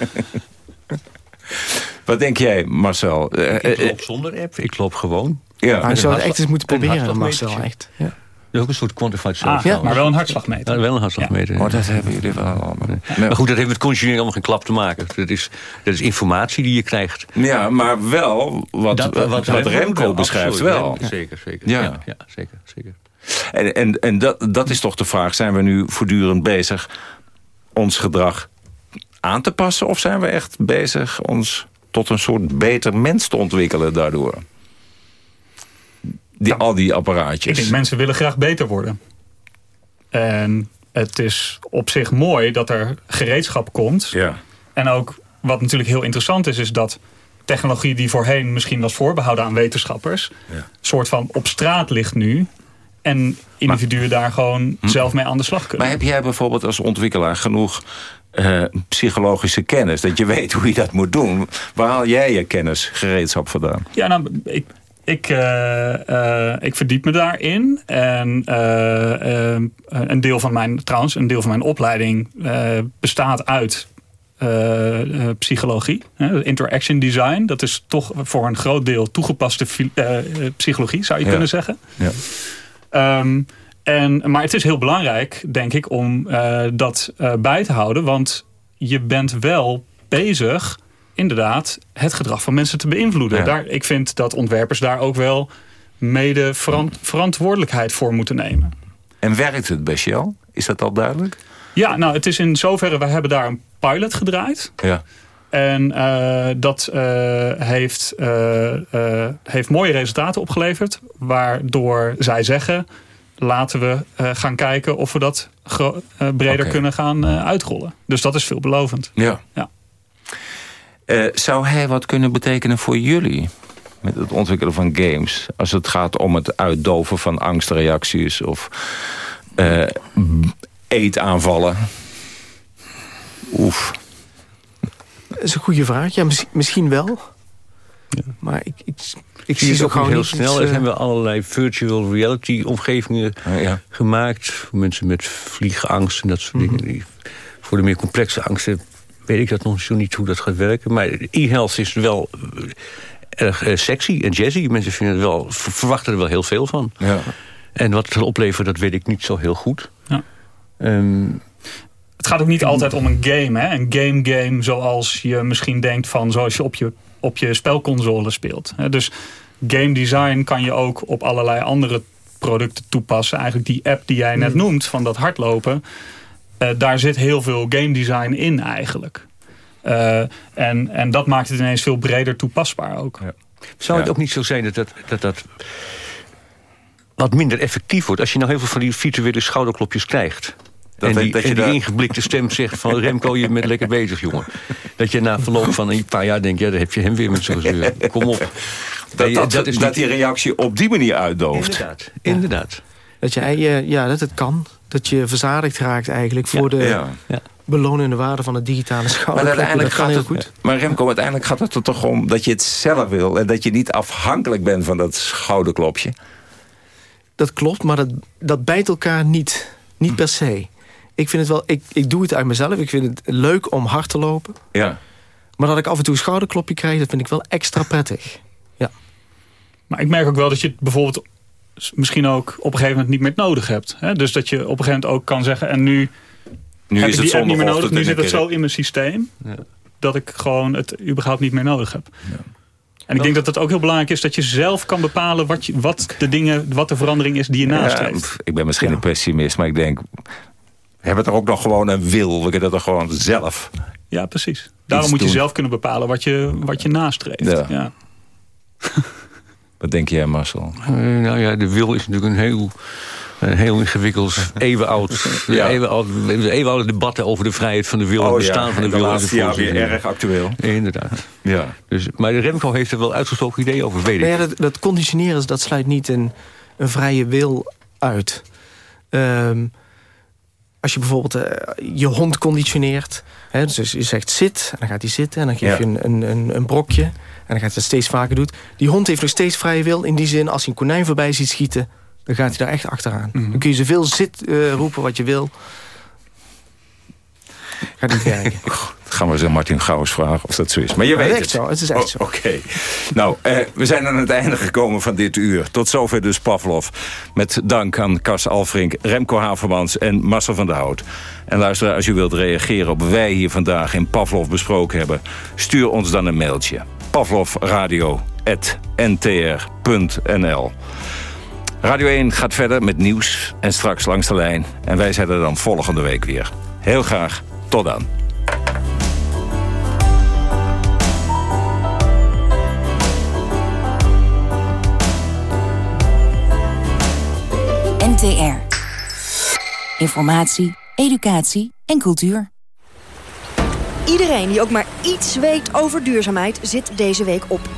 [SPEAKER 20] Wat denk jij, Marcel?
[SPEAKER 22] Ik loop eh, zonder app, ik loop gewoon.
[SPEAKER 21] Ja. Maar je zou het echt eens moeten proberen, Marcel. Echt. Ja
[SPEAKER 22] is ook een soort quantified self. Ah,
[SPEAKER 23] ja, maar wel een hartslagmeter.
[SPEAKER 22] Ja, wel een hartslagmeter.
[SPEAKER 20] Ja. Oh, dat hebben jullie wel allemaal.
[SPEAKER 22] Maar goed, dat heeft met conditionering allemaal geen klap te maken. Dat is, dat is informatie die je krijgt.
[SPEAKER 20] Ja, maar wel wat, dat, wat, wat Remco beschrijft wel.
[SPEAKER 22] Zeker, zeker. Ja, ja, zeker, zeker.
[SPEAKER 20] En, en, en dat, dat is toch de vraag. Zijn we nu voortdurend bezig ons gedrag aan te passen? Of zijn we echt bezig ons tot een soort beter mens te ontwikkelen daardoor? Die, al die apparaatjes. Ik
[SPEAKER 23] denk, mensen willen graag beter worden. En het is op zich mooi dat er gereedschap komt. Ja. En ook wat natuurlijk heel interessant is, is dat technologie die voorheen misschien was voorbehouden aan wetenschappers, ja. soort van op straat ligt nu. En individuen daar gewoon hm. zelf mee aan de slag kunnen.
[SPEAKER 20] Maar heb jij bijvoorbeeld als ontwikkelaar genoeg uh, psychologische kennis? Dat je weet hoe je dat moet doen. Waar haal jij je kennis, gereedschap vandaan?
[SPEAKER 23] Ja, nou, ik, ik, uh, uh, ik verdiep me daarin. En uh, een deel van mijn, trouwens, een deel van mijn opleiding bestaat uit psychologie. interaction design. Dat is toch voor een groot deel toegepaste psychologie, zou je kunnen zeggen. Ja. Um, en, maar het is heel belangrijk, denk ik, om dat bij te houden. Want je bent wel bezig inderdaad het gedrag van mensen te beïnvloeden. Daar, ik vind dat ontwerpers daar ook wel mede verantwoordelijkheid voor moeten nemen.
[SPEAKER 20] En werkt het bij Shell? Is dat al duidelijk?
[SPEAKER 23] Ja, nou het is in zoverre, we hebben daar een pilot gedraaid. Ja. En uh, dat uh, heeft, uh, heeft mooie resultaten opgeleverd. Waardoor zij zeggen, laten we gaan kijken of we dat breder kunnen gaan uitrollen. Dus dat is veelbelovend.
[SPEAKER 20] Ja. ja. Uh, zou hij wat kunnen betekenen voor jullie? Met het ontwikkelen van games. Als het gaat om het uitdoven van angstreacties of uh, eetaanvallen. Oef.
[SPEAKER 21] Dat is een goede vraag. Ja, misschien wel. Maar ik, ik, ik
[SPEAKER 22] zie
[SPEAKER 21] zie
[SPEAKER 22] het
[SPEAKER 21] zo
[SPEAKER 22] ook heel
[SPEAKER 21] niet
[SPEAKER 22] snel.
[SPEAKER 21] iets,
[SPEAKER 22] Er
[SPEAKER 21] eh,
[SPEAKER 22] hebben allerlei virtual reality omgevingen
[SPEAKER 20] Ah,
[SPEAKER 22] gemaakt. Voor mensen met vliegangst en dat soort dingen. Die, voor de meer complexe angsten weet ik dat nog zo niet hoe dat gaat werken. Maar e-health is wel eh, erg eh, sexy en jazzy. Mensen vinden het wel, ver- verwachten er wel heel veel van.
[SPEAKER 20] Ja.
[SPEAKER 22] En wat het zal opleveren, dat weet ik niet zo heel goed.
[SPEAKER 23] Ja.
[SPEAKER 22] Ehm,
[SPEAKER 23] Het gaat ook niet altijd om een game. Hè? Een game game zoals je misschien denkt van zoals je op je, op je spelconsole speelt. Hè? Dus game design kan je ook op allerlei andere producten toepassen. Eigenlijk die app die jij net noemt van dat hardlopen. Eh, daar zit heel veel game design in eigenlijk. Eh, en, en dat maakt het ineens veel breder toepasbaar ook.
[SPEAKER 22] Zou het ook niet zo zijn dat dat, dat dat wat minder effectief wordt... als je nou heel veel van die virtuele schouderklopjes krijgt...
[SPEAKER 20] Dat
[SPEAKER 22] en die,
[SPEAKER 20] dat je
[SPEAKER 22] en die
[SPEAKER 20] daar-
[SPEAKER 22] ingeblikte stem zegt van... Remco, je bent lekker bezig, jongen. Dat je na verloop van een paar jaar denkt... ja, daar heb je hem weer met zo'n gezeur. Kom op.
[SPEAKER 20] Dat, dat,
[SPEAKER 22] dat is
[SPEAKER 20] dat
[SPEAKER 22] niet-
[SPEAKER 20] die reactie op die manier uitdooft.
[SPEAKER 22] Inderdaad, inderdaad.
[SPEAKER 21] Dat je, eh, ja, dat het kan. Dat je verzadigd raakt eigenlijk voor de
[SPEAKER 20] Ja.
[SPEAKER 21] belonende waarde van het digitale
[SPEAKER 20] Maar
[SPEAKER 21] schouderklopje. Dat
[SPEAKER 20] uiteindelijk gaat het,
[SPEAKER 21] goed.
[SPEAKER 20] Maar Remco, uiteindelijk gaat het er toch om dat je het zelf wil. En dat je niet afhankelijk bent van dat schouderklopje.
[SPEAKER 21] Dat klopt, maar dat, dat bijt elkaar niet. Niet per se. Ik vind het wel, ik, ik doe het uit mezelf. Ik vind het leuk om hard te lopen.
[SPEAKER 20] Ja.
[SPEAKER 21] Maar dat ik af en toe een schouderklopje krijg, dat vind ik wel extra prettig.
[SPEAKER 23] Maar ik merk ook wel dat je het bijvoorbeeld misschien ook op een gegeven moment niet meer nodig hebt. Hè? Dus dat je op een gegeven moment ook kan zeggen... en nu,
[SPEAKER 20] Nu
[SPEAKER 23] heb
[SPEAKER 20] is
[SPEAKER 23] ik
[SPEAKER 20] het
[SPEAKER 23] die app niet meer nodig. Nu zit het zo in mijn systeem... dat ik gewoon het überhaupt niet meer nodig heb. En ik denk dat het ook heel belangrijk is dat je zelf kan bepalen... wat, je, wat, de, dingen, wat de verandering is die je
[SPEAKER 20] Ja,
[SPEAKER 23] nastreeft.
[SPEAKER 20] ik ben misschien een pessimist, maar ik denk... We hebben toch ook nog gewoon een wil. We kunnen er gewoon zelf...
[SPEAKER 23] Ja, precies. Daarom moet je
[SPEAKER 20] doen.
[SPEAKER 23] zelf kunnen bepalen wat je, wat je nastreeft.
[SPEAKER 20] Ja.
[SPEAKER 23] Ja.
[SPEAKER 20] Wat denk jij, Marcel?
[SPEAKER 22] Eh, nou ja, de wil is natuurlijk een heel, een heel ingewikkeld, eeuwenoud,
[SPEAKER 20] Ja.
[SPEAKER 22] eeuwenoud, eeuwenoude debatten over de vrijheid van de wil en
[SPEAKER 20] Oh
[SPEAKER 22] het
[SPEAKER 20] ja,
[SPEAKER 22] bestaan van de
[SPEAKER 20] de
[SPEAKER 22] wil.
[SPEAKER 20] laatste jaar
[SPEAKER 22] volksbeheer.
[SPEAKER 20] weer erg actueel.
[SPEAKER 22] Inderdaad.
[SPEAKER 20] Ja.
[SPEAKER 22] Dus, maar de Remco heeft er wel uitgesproken ideeën over, weet ik.
[SPEAKER 21] Nou ja, dat, dat conditioneren, dat sluit niet een, een vrije wil uit. Ehm, als je bijvoorbeeld eh, je hond conditioneert. Hè, dus je zegt zit, en dan gaat hij zitten. En dan geef
[SPEAKER 20] Ja.
[SPEAKER 21] je een, een, een, een brokje. En dan gaat hij dat steeds vaker doen. Die hond heeft nog steeds vrije wil. In die zin, als hij een konijn voorbij ziet schieten... dan gaat hij daar echt achteraan. Dan kun je zoveel zit eh, roepen wat je wil. Gaat niet werken.
[SPEAKER 20] Gaan we aan Martin Gauws vragen of dat zo is. Maar je weet
[SPEAKER 21] het
[SPEAKER 20] het.
[SPEAKER 21] is echt zo, het is echt
[SPEAKER 20] Oh,
[SPEAKER 21] zo.
[SPEAKER 20] Oké. Nou, eh, we zijn aan het einde gekomen van dit uur. Tot zover dus Pavlov. Met dank aan Cas Alfrink, Remco Havermans en Marcel van der Hout. En luister, als u wilt reageren op wat wij hier vandaag in Pavlov besproken hebben... stuur ons dan een mailtje. pavlovradio.ntr.nl Radio 1 gaat verder met nieuws en straks langs de lijn. En wij zijn er dan volgende week weer. Heel graag, tot dan.
[SPEAKER 25] NTR. Informatie, educatie en cultuur.
[SPEAKER 26] Iedereen die ook maar iets weet over duurzaamheid zit deze week op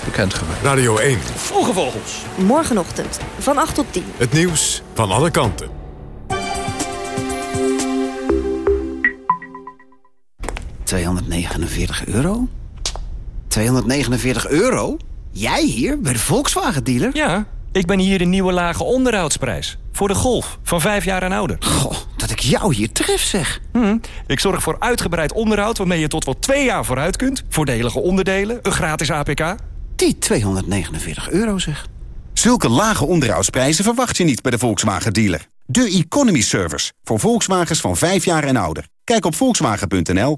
[SPEAKER 27] bekendgemaakt.
[SPEAKER 4] Radio 1.
[SPEAKER 28] Vroege Vogels.
[SPEAKER 26] Morgenochtend van 8 tot 10.
[SPEAKER 4] Het nieuws van alle kanten.
[SPEAKER 29] ...249 euro? 249 euro? Jij hier, bij de Volkswagen-dealer?
[SPEAKER 30] Ja, ik ben hier de nieuwe lage onderhoudsprijs. Voor de Golf, van vijf jaar en ouder.
[SPEAKER 29] Goh, dat ik jou hier tref, zeg.
[SPEAKER 30] Hm, ik zorg voor uitgebreid onderhoud waarmee je tot wel twee jaar vooruit kunt. Voordelige onderdelen, een gratis APK.
[SPEAKER 29] Die 249 euro, zeg.
[SPEAKER 31] Zulke lage onderhoudsprijzen verwacht je niet bij de Volkswagen dealer. De Economy Service voor Volkswagens van 5 jaar en ouder. Kijk op volkswagen.nl.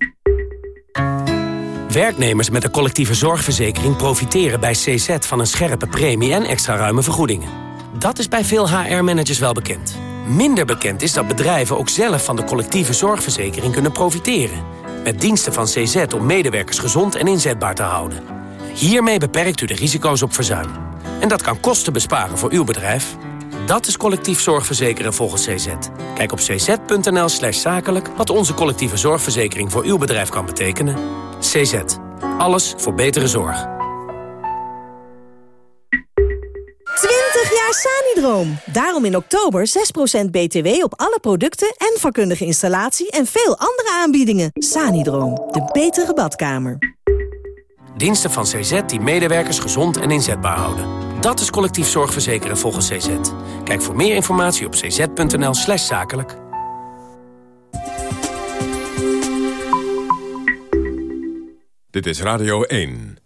[SPEAKER 18] Werknemers met een collectieve zorgverzekering profiteren bij CZ van een scherpe premie en extra ruime vergoedingen. Dat is bij veel HR-managers wel bekend. Minder bekend is dat bedrijven ook zelf van de collectieve zorgverzekering kunnen profiteren. Met diensten van CZ om medewerkers gezond en inzetbaar te houden. Hiermee beperkt u de risico's op verzuim. En dat kan kosten besparen voor uw bedrijf. Dat is collectief zorgverzekeren volgens CZ. Kijk op cz.nl slash zakelijk wat onze collectieve zorgverzekering voor uw bedrijf kan betekenen. CZ. Alles voor betere zorg.
[SPEAKER 32] 20 jaar Sanidroom. Daarom in oktober 6% BTW op alle producten en vakkundige installatie en veel andere aanbiedingen. Sanidroom, de betere badkamer.
[SPEAKER 18] Diensten van CZ die medewerkers gezond en inzetbaar houden. Dat is collectief zorgverzekeren volgens CZ. Kijk voor meer informatie op cz.nl slash zakelijk.
[SPEAKER 4] Dit is Radio 1.